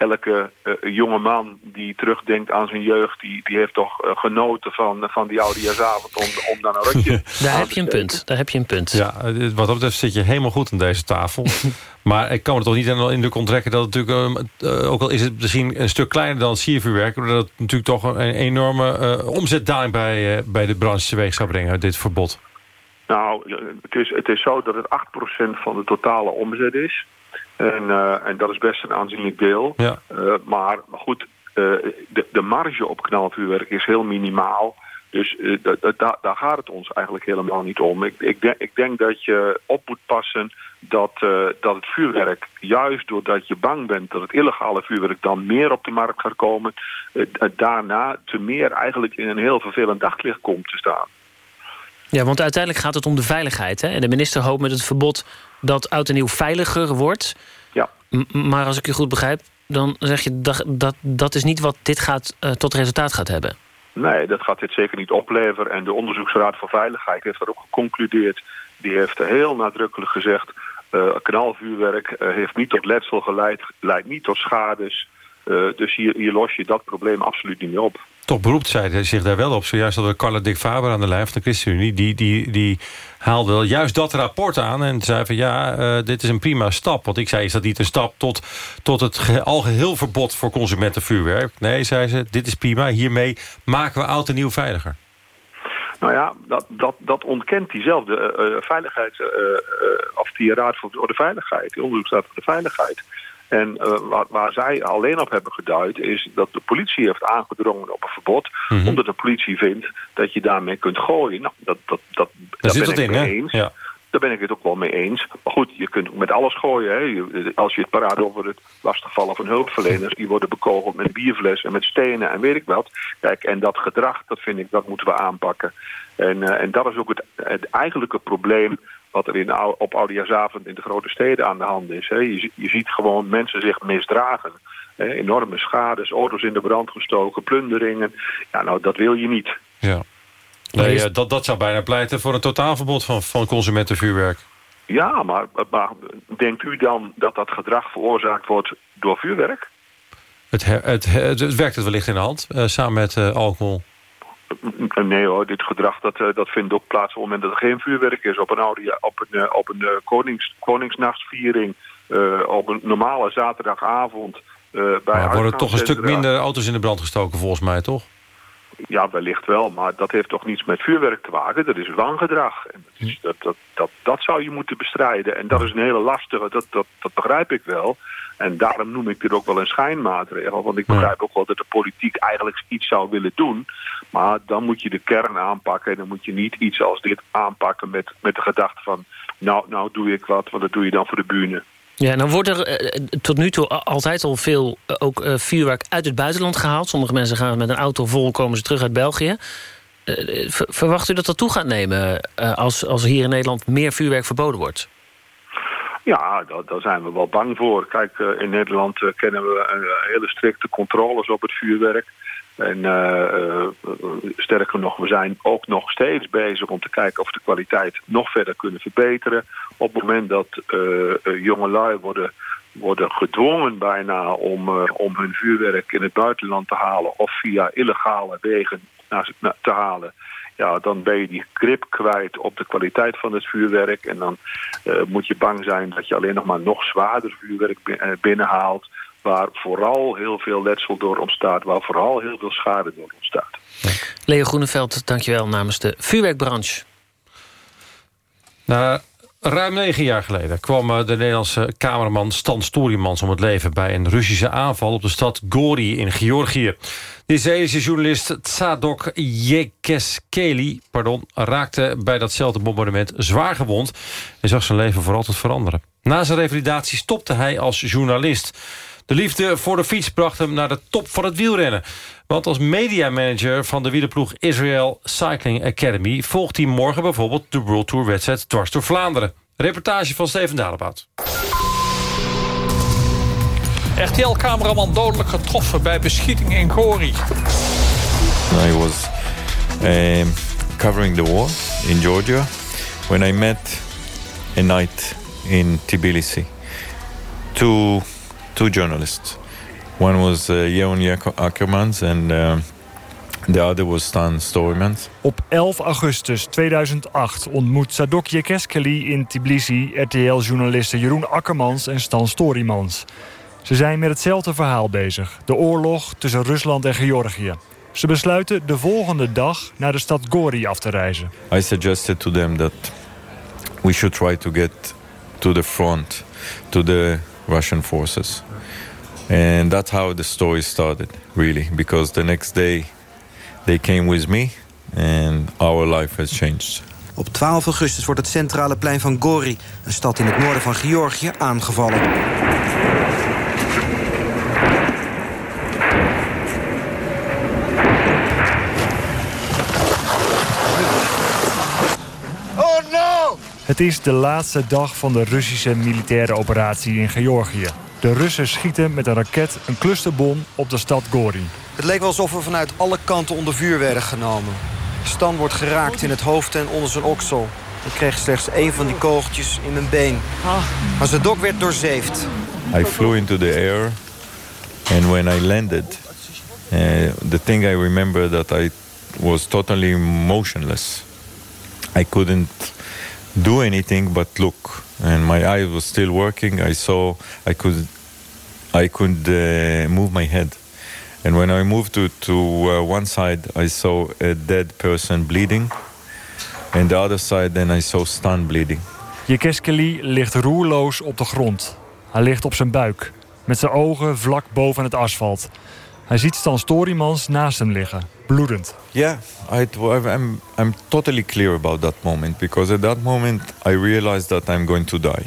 elke uh, jonge man die terugdenkt aan zijn jeugd... die, die heeft toch uh, genoten van, van die oudejaarsavond om, om dan een rotje Daar heb je een punt, daar heb je een punt. Ja, wat dat betreft zit je helemaal goed aan deze tafel. maar ik kan me toch niet in de kont trekken... dat het natuurlijk, uh, ook al is het misschien een stuk kleiner dan siervuurwerk... dat het natuurlijk toch een enorme omzetdaling bij, bij de branche teweeg zou brengen... dit verbod. Nou, het is, het is zo dat het 8% van de totale omzet is... En, uh, en dat is best een aanzienlijk deel. Ja. Uh, maar goed, uh, de, de marge op knalvuurwerk is heel minimaal. Dus daar gaat het ons eigenlijk helemaal niet om. Ik, ik, denk, ik denk dat je op moet passen dat, dat het vuurwerk, juist doordat je bang bent dat het illegale vuurwerk dan meer op de markt gaat komen, daarna te meer eigenlijk in een heel vervelend daglicht komt te staan. Ja, want uiteindelijk gaat het om de veiligheid. Hè? En de minister hoopt met het verbod dat oud en nieuw veiliger wordt. Ja. maar als ik u goed begrijp, dan zeg je dat dat, dat is niet wat dit gaat, uh, tot resultaat gaat hebben. Nee, dat gaat dit zeker niet opleveren. En de Onderzoeksraad voor Veiligheid heeft daar ook geconcludeerd. Die heeft heel nadrukkelijk gezegd... Uh, knalvuurwerk uh, heeft niet tot letsel geleid, leidt niet tot schades. Dus hier, hier los je dat probleem absoluut niet meer op. Toch beroept zij zich daar wel op. Zojuist hadden we Carla Dick Faber aan de lijn van de ChristenUnie. Die, die, die haalde juist dat rapport aan en zei van ja, uh, dit is een prima stap. Want ik zei, is dat niet een stap tot, tot het ge algeheel verbod voor consumentenvuurwerk? Nee, zei ze, dit is prima. Hiermee maken we oud en nieuw veiliger. Nou ja, dat, dat, dat ontkent diezelfde uh, veiligheids... Of die Raad voor de Veiligheid, die onderzoeksraad voor de Veiligheid. En waar, waar, zij alleen op hebben geduid is dat de politie heeft aangedrongen op een verbod. Mm -hmm. Omdat de politie vindt dat je daarmee kunt gooien. Nou, dat, dat, dat, Daar ben zit ik het mee eens. Ja. Daar ben ik het ook wel mee eens. Maar goed, je kunt met alles gooien. Hè. Als je het paraat over het lastigvallen van hulpverleners... die worden bekogeld met bierflessen en met stenen en weet ik wat. Kijk, en dat gedrag, dat vind ik, dat moeten we aanpakken. En, uh, en dat is ook het, het eigenlijke probleem wat er in, op Oudejaarsavond in de grote steden aan de hand is. Hè. Je, je ziet gewoon mensen zich misdragen. Hè. Enorme schades, auto's in de brand gestoken, plunderingen. Ja, nou, dat wil je niet. Ja. Nee, uh, dat, dat zou bijna pleiten voor een totaalverbod van, van consumentenvuurwerk. Ja, maar, maar denkt u dan dat dat gedrag veroorzaakt wordt door vuurwerk? Het, het, het, het werkt het wellicht in de hand, uh, samen met uh, alcohol. Nee hoor, dit gedrag dat, dat vindt ook plaats op het moment dat er geen vuurwerk is. Op een, oude, op een, op een konings, Koningsnachtsviering, op een normale zaterdagavond. bij maar worden toch een stuk minder auto's in de brand gestoken volgens mij, toch? Ja, wellicht wel, maar dat heeft toch niets met vuurwerk te maken. Dat is wangedrag. En dat, is, dat, dat, dat, dat zou je moeten bestrijden. En dat is een hele lastige, dat, dat, dat begrijp ik wel. En daarom noem ik dit ook wel een schijnmaatregel. Want ik begrijp ook wel dat de politiek eigenlijk iets zou willen doen. Maar dan moet je de kern aanpakken. En dan moet je niet iets als dit aanpakken met, met de gedachte van... nou, nou doe ik wat, want dat doe je dan voor de bühne. Ja, dan wordt er uh, tot nu toe altijd al veel uh, ook uh, vuurwerk uit het buitenland gehaald. Sommige mensen gaan met een auto vol, komen ze terug uit België. Ver, verwacht u dat dat toe gaat nemen als, als hier in Nederland meer vuurwerk verboden wordt? Ja, daar, daar zijn we wel bang voor. Kijk, in Nederland kennen we hele strikte controles op het vuurwerk. En sterker nog, we zijn ook nog steeds bezig om te kijken of we de kwaliteit nog verder kunnen verbeteren. Op het moment dat uh, jongelui worden, worden gedwongen bijna om, om hun vuurwerk in het buitenland te halen of via illegale wegen te halen. Ja, dan ben je die grip kwijt op de kwaliteit van het vuurwerk. En dan moet je bang zijn dat je alleen nog maar nog zwaarder vuurwerk binnenhaalt waar vooral heel veel letsel door ontstaat... waar vooral heel veel schade door ontstaat. Leo Groeneveld, dankjewel namens de vuurwerkbranche. Nou, ruim negen jaar geleden kwam de Nederlandse cameraman Stan Storimans om het leven... bij een Russische aanval op de stad Gori in Georgië. De journalist Tsadok Yekeskeli pardon, raakte bij datzelfde bombardement zwaar gewond... en zag zijn leven voor altijd veranderen. Na zijn revalidatie stopte hij als journalist... De liefde voor de fiets bracht hem naar de top van het wielrennen. Want als mediamanager van de wielerploeg Israel Cycling Academy... volgt hij morgen bijvoorbeeld de World Tour wedstrijd dwars door Vlaanderen. Reportage van Steven Dalebout. RTL-cameraman dodelijk getroffen bij beschieting in Gori. I was uh, covering the war in Georgia... when I met a night in Tbilisi. Two two journalists. One was uh, Jeroen Akkermans and uh, the other was Stan Storymans. Op 11 augustus 2008 ontmoet Sadok Jekeskeli in Tbilisi... RTL-journalisten Jeroen Akkermans en Stan Storymans. Ze zijn met hetzelfde verhaal bezig. De oorlog tussen Rusland en Georgië. Ze besluiten de volgende dag naar de stad Gori af te reizen. I suggested to them that we should try to get to the front, to the Russian forces. And that's how the story started, really, because the next day they came with me and our life has changed. Op 12 augustus wordt het centrale plein van Gori, een stad in het noorden van Georgië, aangevallen. Het is de laatste dag van de Russische militaire operatie in Georgië. De Russen schieten met een raket een clusterbom op de stad Gori. Het leek wel alsof we vanuit alle kanten onder vuur werden genomen. Stan wordt geraakt in het hoofd en onder zijn oksel. Ik kreeg slechts één van die kogeltjes in mijn been. Maar zijn dok werd doorzeefd. I flew into the air and when I landed Uh, the thing I remember that I was totally motionless. I couldn't do anything but look, and my eye was still working. I saw I could I could uh, move my head, and when I moved to to uh, one side, I saw a dead person bleeding, and the other side, then I saw Stan bleeding. Jekeskeli ligt roerloos op de grond. Hij ligt op zijn buik, met zijn ogen vlak boven het asfalt. Hij ziet Stan Storymans naast hem liggen, bloedend. Yeah, I, I'm, I'm totally clear about that moment because at that moment I realized that I'm going to die.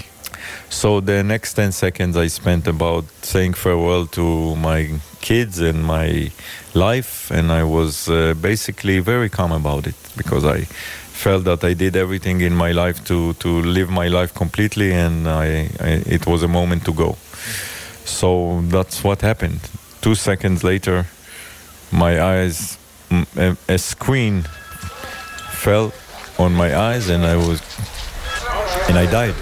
So the next 10 seconds I spent about saying farewell to my kids and my life, and I was uh, basically very calm about it because I felt that I did everything in my life to, to live my life completely, and I, I, it was a moment to go. So that's what happened. Two seconds later, my eyes, a, screen fell on my eyes, and I was, and I died.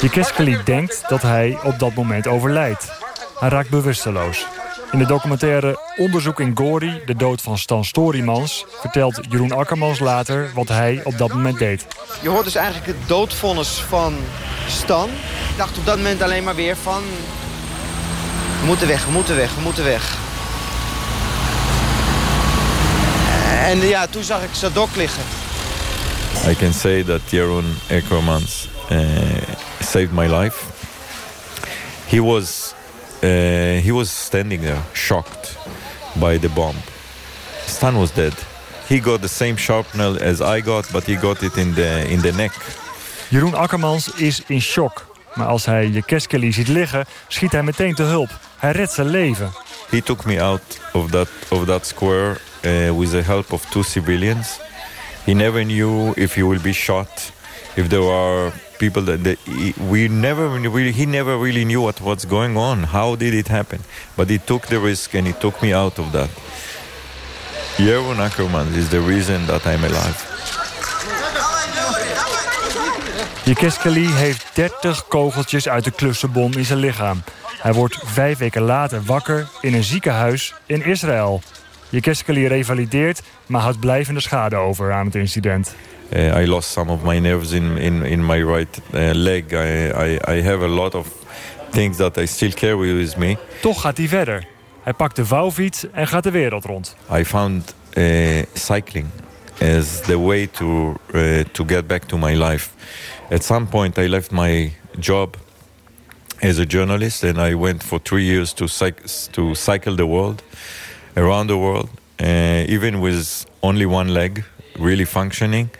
Jekeskeli denkt dat hij op dat moment overlijdt. Hij raakt bewusteloos. In de documentaire Onderzoek in Gori, de dood van Stan Storymans... vertelt Jeroen Akkermans later wat hij op dat moment deed. Je hoort dus eigenlijk het doodvonnis van Stan. Ik dacht op dat moment alleen maar weer van... We moeten weg, we moeten weg, we moeten weg. En ja, toen zag ik Sadok liggen. I can say that Jeroen Akkermans uh, saved my life. He was uh, he was standing there, shocked by the bomb. Stan was dead. He got the same sharpnel as I got, but he got it in the in the neck. Jeroen Akkermans is in shock. Maar als hij Jekeskeli ziet liggen, schiet hij meteen te hulp. Hij redt zijn leven. He took me out of that of that square uh, with the help of two civilians. He never knew if he will be shot, if there are people that they, we never really, he never really knew what was going on. How did it happen? But he took the risk and he took me out of that. Jeroen Ackerman is the reason that I'm alive. Jekeskeli heeft 30 kogeltjes uit de klussenbom in zijn lichaam. Hij wordt vijf weken later wakker in een ziekenhuis in Israël. Jekeskeli revalideert, maar houdt blijvende schade over aan het incident. Uh, I lost some of my nerves in, in, in my right uh, leg. I, I, I have a lot of things that I still carry with me. Toch gaat hij verder. Hij pakt de vouwfiets en gaat de wereld rond. I found uh, cycling as the way to, to get back to my life. At some point I left my job as a journalist and I went for three years to, to cycle the world, around the world, uh, even with only one leg, really functioning.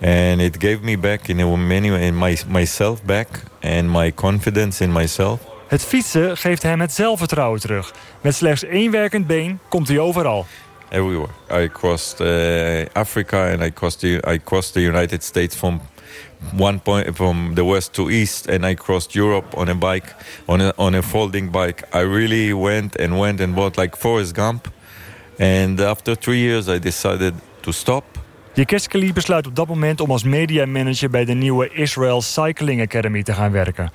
And it gave me back in a many in my, myself back and my confidence in myself. Het fietsen geeft hem het zelfvertrouwen terug. Met slechts één werkend been komt hij overal. Everywhere. I crossed uh, Africa and I crossed the, I crossed the United States from one point from the west to east and I crossed Europe on a bike on a, on a folding bike. I really went and went and bought like Forrest Gump. And after three years I decided to stop. Jekeskeli besluit op dat moment om als mediamanager bij de nieuwe Israel Cycling Academy te gaan werken.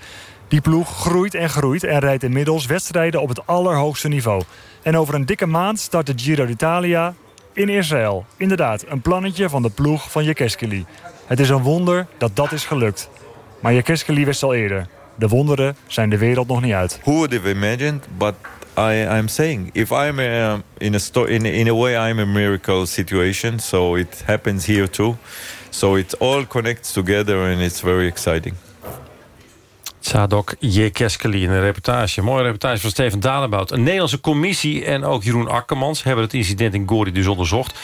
Die ploeg groeit en groeit en rijdt inmiddels wedstrijden op het allerhoogste niveau. En over een dikke maand start de Giro d'Italia in Israël. Inderdaad, een plannetje van de ploeg van Jekeskeli. Het is een wonder dat dat is gelukt. Maar Jekeskeli wist al eerder. De wonderen zijn de wereld nog niet uit. Who would have imagined, but I, I'm saying, if I'm a, in a in, in a way, I'm a miracle situation. So it happens here too. So it all connects together and it's very exciting. Sadok Jekeskeli in een reportage. Mooie reportage van Steven Dalebout. Een Nederlandse commissie en ook Jeroen Akkermans... hebben het incident in Gori dus onderzocht.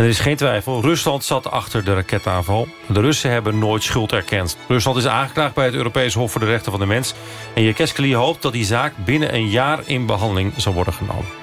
En er is geen twijfel, Rusland zat achter de raketaanval. De Russen hebben nooit schuld erkend. Rusland is aangeklaagd bij het Europese Hof voor de Rechten van de Mens. En Jekeskeli hoopt dat die zaak binnen een jaar in behandeling zal worden genomen.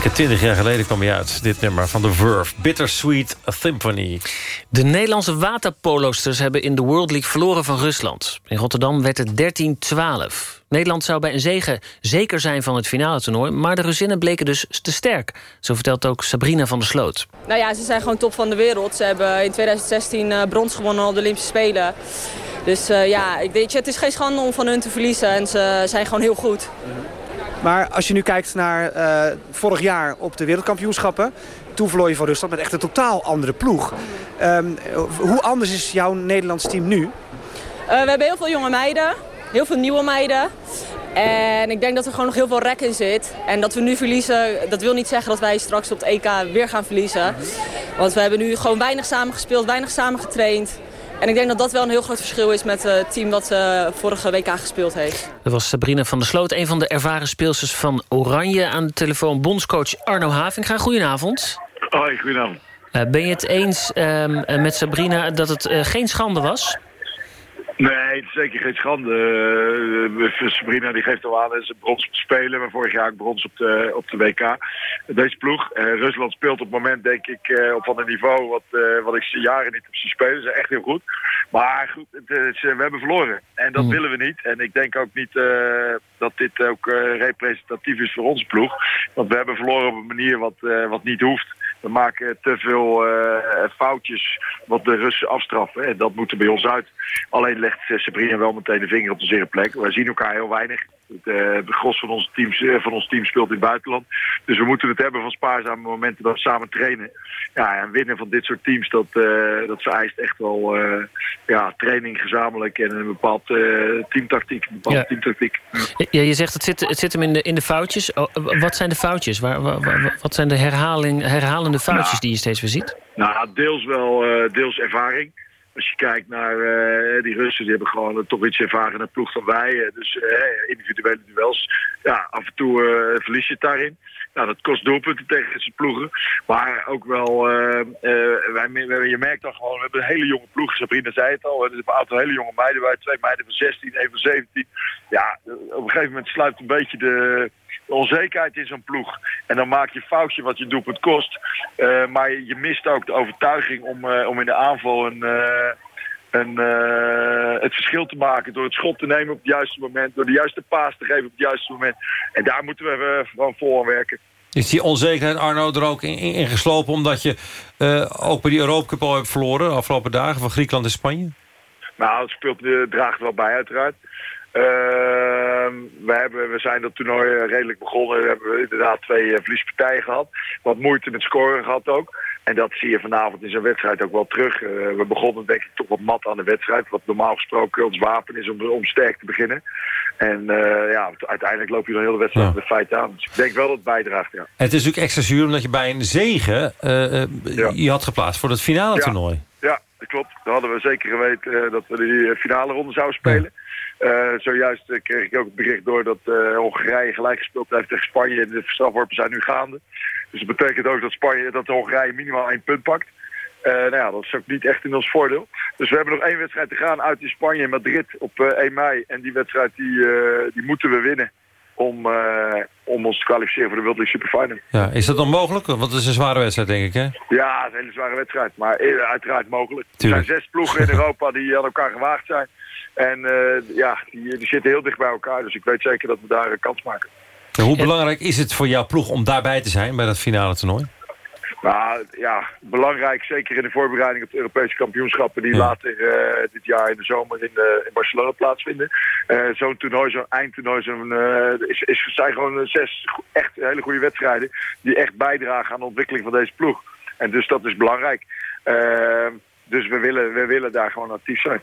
Dikke 20 jaar geleden kwam hij uit, dit nummer van The Verve. Bittersweet Symphony. De Nederlandse waterpolosters hebben in de World League verloren van Rusland. In Rotterdam werd het 13-12. Nederland zou bij een zege zeker zijn van het finale toernooi... maar de Russinnen bleken dus te sterk. Zo vertelt ook Sabrina van der Sloot. Nou ja, ze zijn gewoon top van de wereld. Ze hebben in 2016 uh, brons gewonnen op de Olympische Spelen. Dus uh, ja, ik weet je, het is geen schande om van hun te verliezen. En ze zijn gewoon heel goed. Maar als je nu kijkt naar uh, vorig jaar op de wereldkampioenschappen... toen verloor je van Rusland met echt een totaal andere ploeg. Um, hoe anders is jouw Nederlands team nu? Uh, we hebben heel veel jonge meiden, heel veel nieuwe meiden. En ik denk dat er gewoon nog heel veel rek in zit. En dat we nu verliezen, dat wil niet zeggen dat wij straks op het EK weer gaan verliezen. Want we hebben nu gewoon weinig samen gespeeld, weinig samen getraind. En ik denk dat dat wel een heel groot verschil is met het team dat uh, vorige WK gespeeld heeft. Dat was Sabrina van der Sloot, een van de ervaren speelsters van Oranje. Aan de telefoon bondscoach Arno Havinga. Goedenavond. Hoi, goedenavond. Uh, ben je het eens uh, met Sabrina dat het geen schande was? Nee, het is zeker geen schande. Uh, Sabrina die geeft al aan, ze brons op te spelen. Maar vorig jaar ook brons op de, op de WK. Deze ploeg, uh, Rusland speelt op het moment denk ik op van een niveau wat, wat ik ze jaren niet heb zien spelen. Ze zijn echt heel goed. Maar goed, het, het, we hebben verloren. En dat mm. willen we niet. En ik denk ook niet dat dit ook representatief is voor onze ploeg. Want we hebben verloren op een manier wat, wat niet hoeft. We maken te veel foutjes wat de Russen afstraffen. En dat moet er bij ons uit. Alleen legt Sabrina wel meteen de vinger op de zere plek. Wij zien elkaar heel weinig. Het, de gros van, onze teams, uh, van ons team speelt in het buitenland. Dus we moeten het hebben van spaarzame momenten dat we samen trainen. Ja, en winnen van dit soort teams, dat, uh, dat vereist echt wel ja, training gezamenlijk en een bepaald teamtactiek. Een bepaalde ja. teamtactiek. Ja, je zegt het zit, het zit hem in de, in de foutjes. Oh, wat zijn de foutjes? Waar, waar, waar, wat zijn de herhaling, herhalende foutjes nou, die je steeds weer ziet? Nou, deels wel, deels ervaring. Als je kijkt naar uh, die Russen, die hebben gewoon uh, toch iets ervaren ploeg dan wij. Uh, dus individuele duels, ja, af en toe verlies je het daarin. Nou, dat kost doelpunten tegen zijn ploegen. Maar ook wel, wij, je merkt dan gewoon, we hebben een hele jonge ploeg. Sabrina zei het al, er zijn een aantal hele jonge meiden bij. Twee meiden van 16, één van 17. Ja, op een gegeven moment sluit een beetje de, de onzekerheid in zo'n ploeg. En dan maak je een foutje wat je doelpunt kost. Uh, maar je mist ook de overtuiging om, uh, om in de aanval een, uh, een, het verschil te maken. Door het schot te nemen op het juiste moment. Door de juiste paas te geven op het juiste moment. En daar moeten we gewoon voor aan werken. Is die onzekerheid, Arno, er ook in, in geslopen... omdat je ook bij die Europa Cup al hebt verloren... de afgelopen dagen van Griekenland en Spanje? Nou, het speelt, draagt wel bij uiteraard. Uh, we, hebben, we zijn dat toernooi redelijk begonnen. We hebben inderdaad twee uh, verliespartijen gehad. Wat moeite met scoren gehad ook. En dat zie je vanavond in zo'n wedstrijd ook wel terug. Uh, we begonnen denk ik toch wat mat aan de wedstrijd. Wat normaal gesproken ons wapen is om, om sterk te beginnen. En ja, uiteindelijk loop je dan heel de wedstrijd ja. met feit aan. Dus ik denk wel dat het bijdraagt, ja. Het is natuurlijk extra zuur omdat je bij een zegen ja. je had geplaatst voor het finale ja. toernooi. Ja, dat klopt. Dan hadden we zeker geweten dat we die finale ronde zouden spelen. Uh, zojuist uh, kreeg ik ook het bericht door dat uh, Hongarije gelijk gespeeld heeft tegen Spanje. En de strafworpen zijn nu gaande. Dus dat betekent ook dat, Spanje, dat Hongarije minimaal één punt pakt. nou ja, dat is ook niet echt in ons voordeel. Dus we hebben nog één wedstrijd te gaan uit in Spanje in Madrid op 1 mei. En die wedstrijd die, die moeten we winnen om, om ons te kwalificeren voor de World League Superfinal. Ja, is dat dan mogelijk? Want het is een zware wedstrijd, denk ik, hè? Ja, het is een hele zware wedstrijd. Maar uiteraard mogelijk. Tuurlijk. Er zijn zes ploegen in Europa die aan elkaar gewaagd zijn. En uh, ja, die, die, zitten heel dicht bij elkaar. Dus ik weet zeker dat we daar een kans maken. En hoe belangrijk is het voor jouw ploeg om daarbij te zijn bij dat finale toernooi? Nou ja, belangrijk zeker in de voorbereiding op de Europese kampioenschappen... die ja. later uh, dit jaar in de zomer in, uh, in Barcelona plaatsvinden. Uh, zo'n toernooi, zo'n eindtoernooi, zo'n, is, is, zijn gewoon zes echt hele goede wedstrijden... die echt bijdragen aan de ontwikkeling van deze ploeg. En dus dat is belangrijk. dus we willen, we willen daar gewoon actief zijn.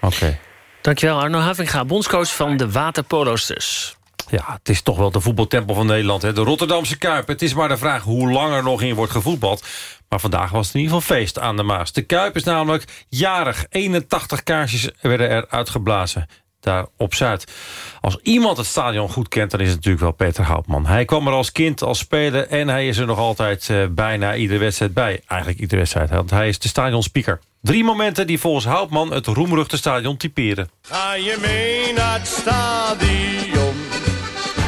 Oké. Okay. Dankjewel Arno Havinga, bondscoach van de Waterpolosters. Ja, het is toch wel de voetbaltempel van Nederland. Hè? De Rotterdamse Kuip. Het is maar de vraag hoe lang er nog in wordt gevoetbald. Maar vandaag was het in ieder geval feest aan de Maas. De Kuip is namelijk jarig. 81 kaarsjes werden er uitgeblazen. Daar op Zuid. Als iemand het stadion goed kent, dan is het natuurlijk wel Peter Houtman. Hij kwam er als kind, als speler... en hij is er nog altijd uh, bijna iedere wedstrijd bij. Eigenlijk iedere wedstrijd, want hij is de stadionspeaker. Drie momenten die volgens Houtman het roemruchte stadion typeren. Ga je mee naar het stadion?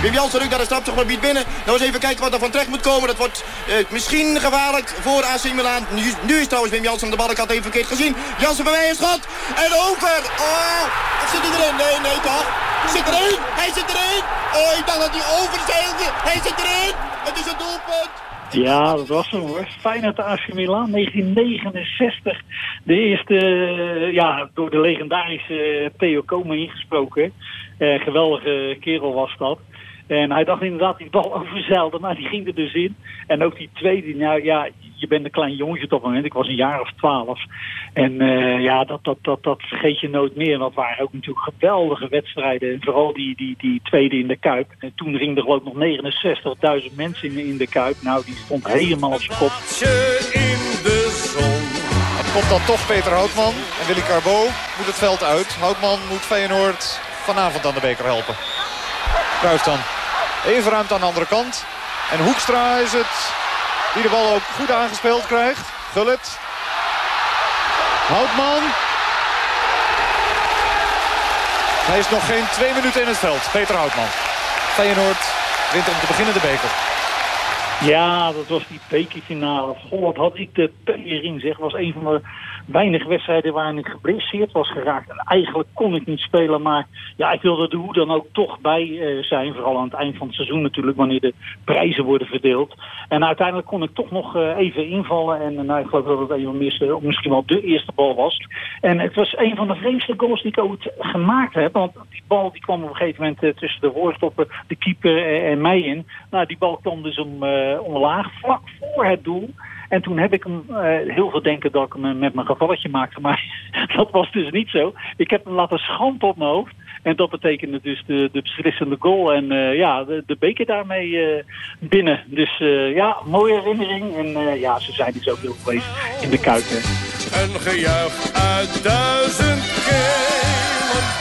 Wim Jansen rukt naar de strafschopgebied binnen. Nou eens even kijken wat er van terecht moet komen. Dat wordt uh, misschien gevaarlijk voor AC Milan. Nu, nu is trouwens Wim Jansen aan de bal. Ik had even verkeerd gezien. Jansen bij mij een schot. En over. Oh, zit hij erin? Nee, nee toch? Zit erin? Hij zit erin. Oh, ik dacht dat hij overzeilde. Hij zit erin. Het is een doelpunt. Ja, dat was hem hoor. Feyenoord AC Milan, 1969. De eerste, uh, ja, door de legendarische Theo Komen ingesproken. Uh, geweldige kerel was dat. En hij dacht inderdaad die bal overzeilde, maar die ging er dus in. En ook die tweede, nou ja, je bent een klein jongetje op dat moment. Ik was een jaar of twaalf. En uh, ja, dat, dat, dat, dat vergeet je nooit meer. Dat waren ook natuurlijk geweldige wedstrijden. En vooral die, die, die tweede in de Kuip. En toen ging er geloof ik nog 69.000 mensen in, in de Kuip. Nou, die stond helemaal op zijn kop. in de zon. Het komt dan toch Peter Houtman. En Willy Carbo moet het veld uit. Houtman moet Feyenoord vanavond aan de beker helpen. Kruif dan even ruimte aan de andere kant. En Hoekstra is het die de bal ook goed aangespeeld krijgt. Gullit. Houtman. Hij is nog geen twee minuten in het veld. Peter Houtman. Feyenoord wint om te beginnen de beker. Ja, dat was die bekerfinale. Goh, had ik de Peiring zeg. was een van de weinig wedstrijden waarin ik geblesseerd was geraakt. En eigenlijk kon ik niet spelen, maar ja, ik wilde er hoe dan ook toch bij uh, zijn. Vooral aan het eind van het seizoen natuurlijk, wanneer de prijzen worden verdeeld. En uiteindelijk kon ik toch nog uh, even invallen. En nou, ik geloof dat het een van de misschien wel de eerste bal was. En het was een van de vreemdste goals die ik ooit gemaakt heb. Want die bal die kwam op een gegeven moment tussen de voorstoppen, de keeper en mij in. Nou, die bal kwam dus om, omlaag, vlak voor het doel. En toen heb ik hem uh, heel veel denken dat ik hem met mijn gevalletje maakte. Maar dat was dus niet zo. Ik heb hem laten schampen op mijn hoofd. En dat betekende dus de, de beslissende goal. En uh, ja, de, de beker daarmee uh, binnen. Dus ja, mooie herinnering. En ja, ze zijn dus ook heel geweest in de Kuip. Een gejuich uit duizend kelen.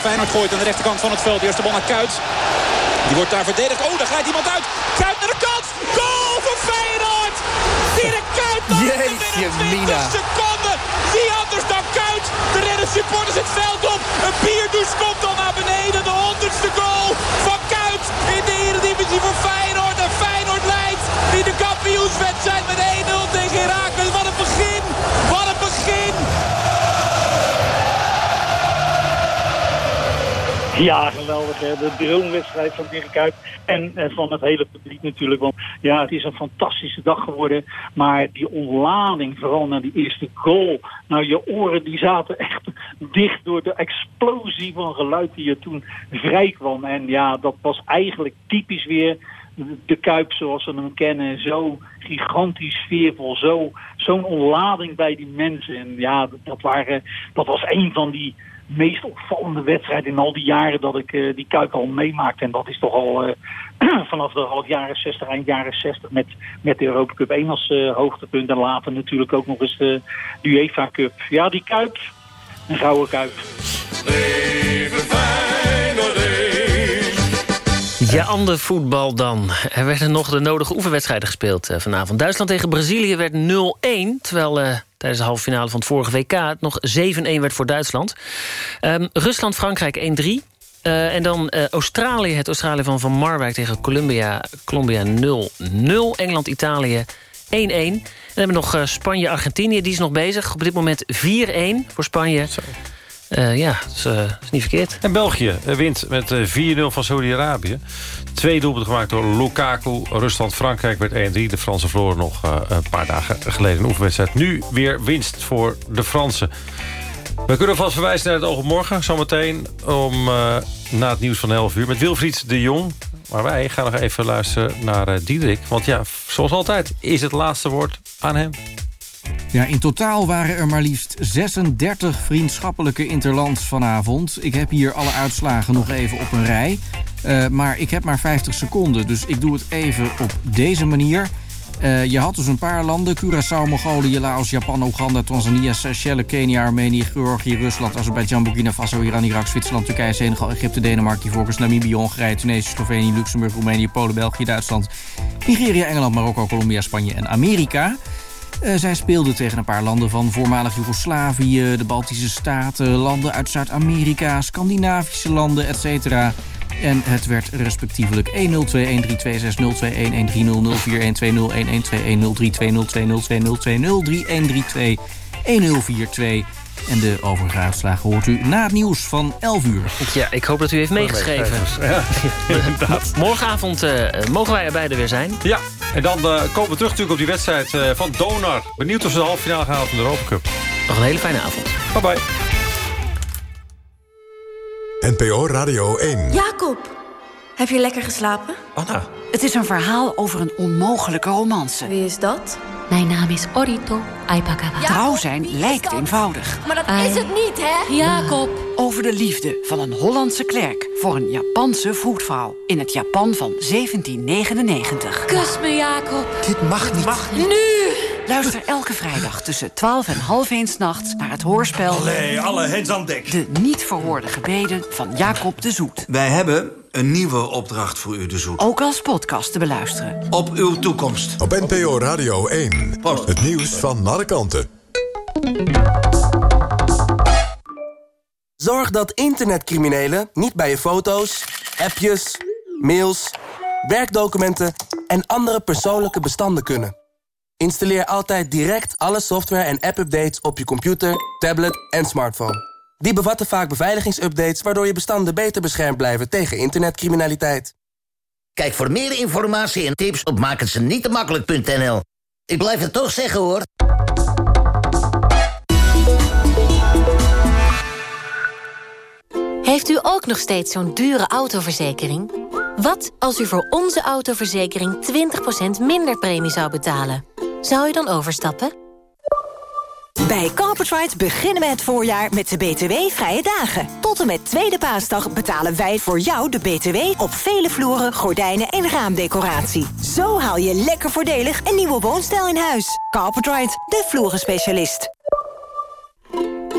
Feyenoord gooit aan de rechterkant van het veld. Eerst de bal naar Kuit. Die wordt daar verdedigd. Oh, daar gaat iemand uit. Kuit naar de Dirk Kuit Jeetje, Mina. seconden. Wie anders dan Kuit? De redders supporters het veld op. Een bierdouche komt al naar beneden. De honderdste goal van Kuit in de Eredivisie voor Feyenoord. En Feyenoord leidt in de kampioenswedstrijd met 1-0 tegen Herakles. Wat een begin! Wat een begin! Ja, geweldig. Hè? De droomwedstrijd van Dirk Kuyt. En, en van het hele publiek natuurlijk. Want ja, het is een fantastische dag geworden. Maar die ontlading, vooral naar die eerste goal. Nou, je oren die zaten echt dicht door de explosie van geluid die er toen vrij kwam. En ja, dat was eigenlijk typisch weer de Kuip zoals we hem kennen. Zo gigantisch sfeervol. Zo, Zo'n ontlading bij die mensen. En ja, dat, waren, dat was een van die meest opvallende wedstrijd in al die jaren dat ik uh, die Kuip al meemaakte. En dat is toch al uh, vanaf de half jaren 60, eind jaren 60 met, met de Europa Cup 1 als uh, hoogtepunt. En later natuurlijk ook nog eens de, UEFA Cup. Ja, die Kuip, een gouden Kuip. Ja, ander voetbal dan. Er werden nog de nodige oefenwedstrijden gespeeld uh, vanavond. Duitsland tegen Brazilië werd 0-1, terwijl uh, tijdens de halve finale van het vorige WK... het nog 7-1 werd voor Duitsland. Um, Rusland-Frankrijk 1-3. Uh, en dan Australië, het Australië van Van Marwijk tegen Colombia, Colombia 0-0. Engeland-Italië 1-1. En dan hebben we nog Spanje-Argentinië, die is nog bezig. Op dit moment 4-1 voor Spanje. Uh, ja, dat is, uh, is, niet verkeerd. En België wint met uh, 4-0 van Saudi-Arabië. Twee doelpunten gemaakt door Lukaku. Rusland-Frankrijk werd 1-3. De Fransen verloren nog een paar dagen geleden een oefenwedstrijd. Nu weer winst voor de Fransen. We kunnen vast verwijzen naar het oog op morgen. Zometeen om na het nieuws van 11 uur met Wilfried de Jong. Maar wij gaan nog even luisteren naar Diederik. Want ja, zoals altijd is het laatste woord aan hem. Ja, in totaal waren er maar liefst 36 vriendschappelijke interlands vanavond. Ik heb hier alle uitslagen nog even op een rij. Uh, maar ik heb maar 50 seconden, dus ik doe het even op deze manier. Uh, je had dus een paar landen. Curaçao, Mongolië, Laos, Japan, Oeganda, Tanzania, Seychelles, Kenia, Armenië, Georgië, Rusland, Azerbeidzjan, Burkina Faso, Iran, Irak, Zwitserland, Turkije, Senegal, Egypte, Denemarken, Ivoorkust, Namibië, Hongarije, Tunesië, Slovenië, Luxemburg, Roemenië, Polen, België, Duitsland, Nigeria, Engeland, Marokko, Colombia, Spanje en Amerika. Uh, zij speelden tegen een paar landen van voormalig Joegoslavië, de Baltische Staten, landen uit Zuid-Amerika, Scandinavische landen, etc. En het werd respectievelijk 1021320311312004120202020203132132 en de overige uitslagen hoort u na het nieuws van 11 uur. Ja, ik hoop dat u heeft meegeschreven. Ja, inderdaad. Morgenavond uh, mogen wij er beide weer zijn. Ja, en dan uh, komen we terug natuurlijk op die wedstrijd uh, van Donar. Benieuwd of ze de halve finale gaan halen van de Europa Cup. Nog een hele fijne avond. Bye bye. NPO Radio 1. Jacob, heb je lekker geslapen? Anna. Het is een verhaal over een onmogelijke romance. Wie is dat? Mijn naam is Orito Aipakawa. Trouw zijn lijkt eenvoudig. Maar dat is het niet, hè? Jacob. Over de liefde van een Hollandse klerk voor een Japanse voetvrouw. In het Japan van 1799. Kus me, Jacob. Dit mag niet. Mag niet. Nu! Luister elke vrijdag tussen 12 en half 1 nachts naar het hoorspel... Allee, alle hens aan dek. De niet verhoorde gebeden van Jacob de Zoet. Wij hebben een nieuwe opdracht voor u, de Zoet. Ook als podcast te beluisteren. Op uw toekomst. Op NPO Radio 1. Post. Het nieuws van alle kanten. Zorg dat internetcriminelen niet bij je foto's, appjes, mails, werkdocumenten en andere persoonlijke bestanden kunnen. Installeer altijd direct alle software en app-updates op je computer, tablet en smartphone. Die bevatten vaak beveiligingsupdates waardoor je bestanden beter beschermd blijven tegen internetcriminaliteit. Kijk voor meer informatie en tips op makkelijk.nl. Ik blijf het toch zeggen hoor. Heeft u ook nog steeds zo'n dure autoverzekering? Wat als u voor onze autoverzekering 20% minder premie zou betalen? Zou u dan overstappen? Bij Carpetride beginnen we het voorjaar met de BTW-vrije dagen. Tot en met tweede paasdag betalen wij voor jou de BTW... op vele vloeren, gordijnen en raamdecoratie. Zo haal je lekker voordelig een nieuwe woonstijl in huis. Carpetride, de vloerenspecialist.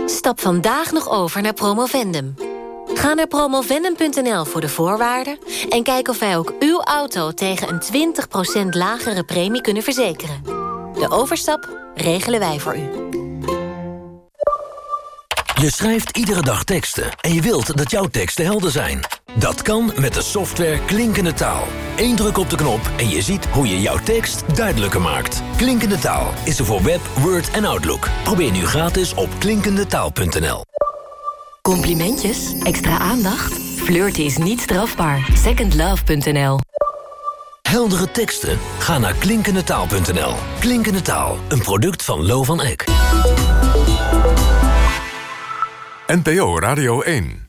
Stap vandaag nog over naar Promovendum. Ga naar promovendum.nl voor de voorwaarden... en kijk of wij ook uw auto tegen een 20% lagere premie kunnen verzekeren. De overstap regelen wij voor u. Je schrijft iedere dag teksten en je wilt dat jouw teksten helder zijn. Dat kan met de software Klinkende Taal. Eén druk op de knop en je ziet hoe je jouw tekst duidelijker maakt. Klinkende Taal is er voor Web, Word en Outlook. Probeer nu gratis op klinkendetaal.nl. Complimentjes? Extra aandacht? Flirten is niet strafbaar. Secondlove.nl Heldere teksten? Ga naar klinkendetaal.nl. Klinkende Taal, een product van Lo van Eck. NPO Radio 1.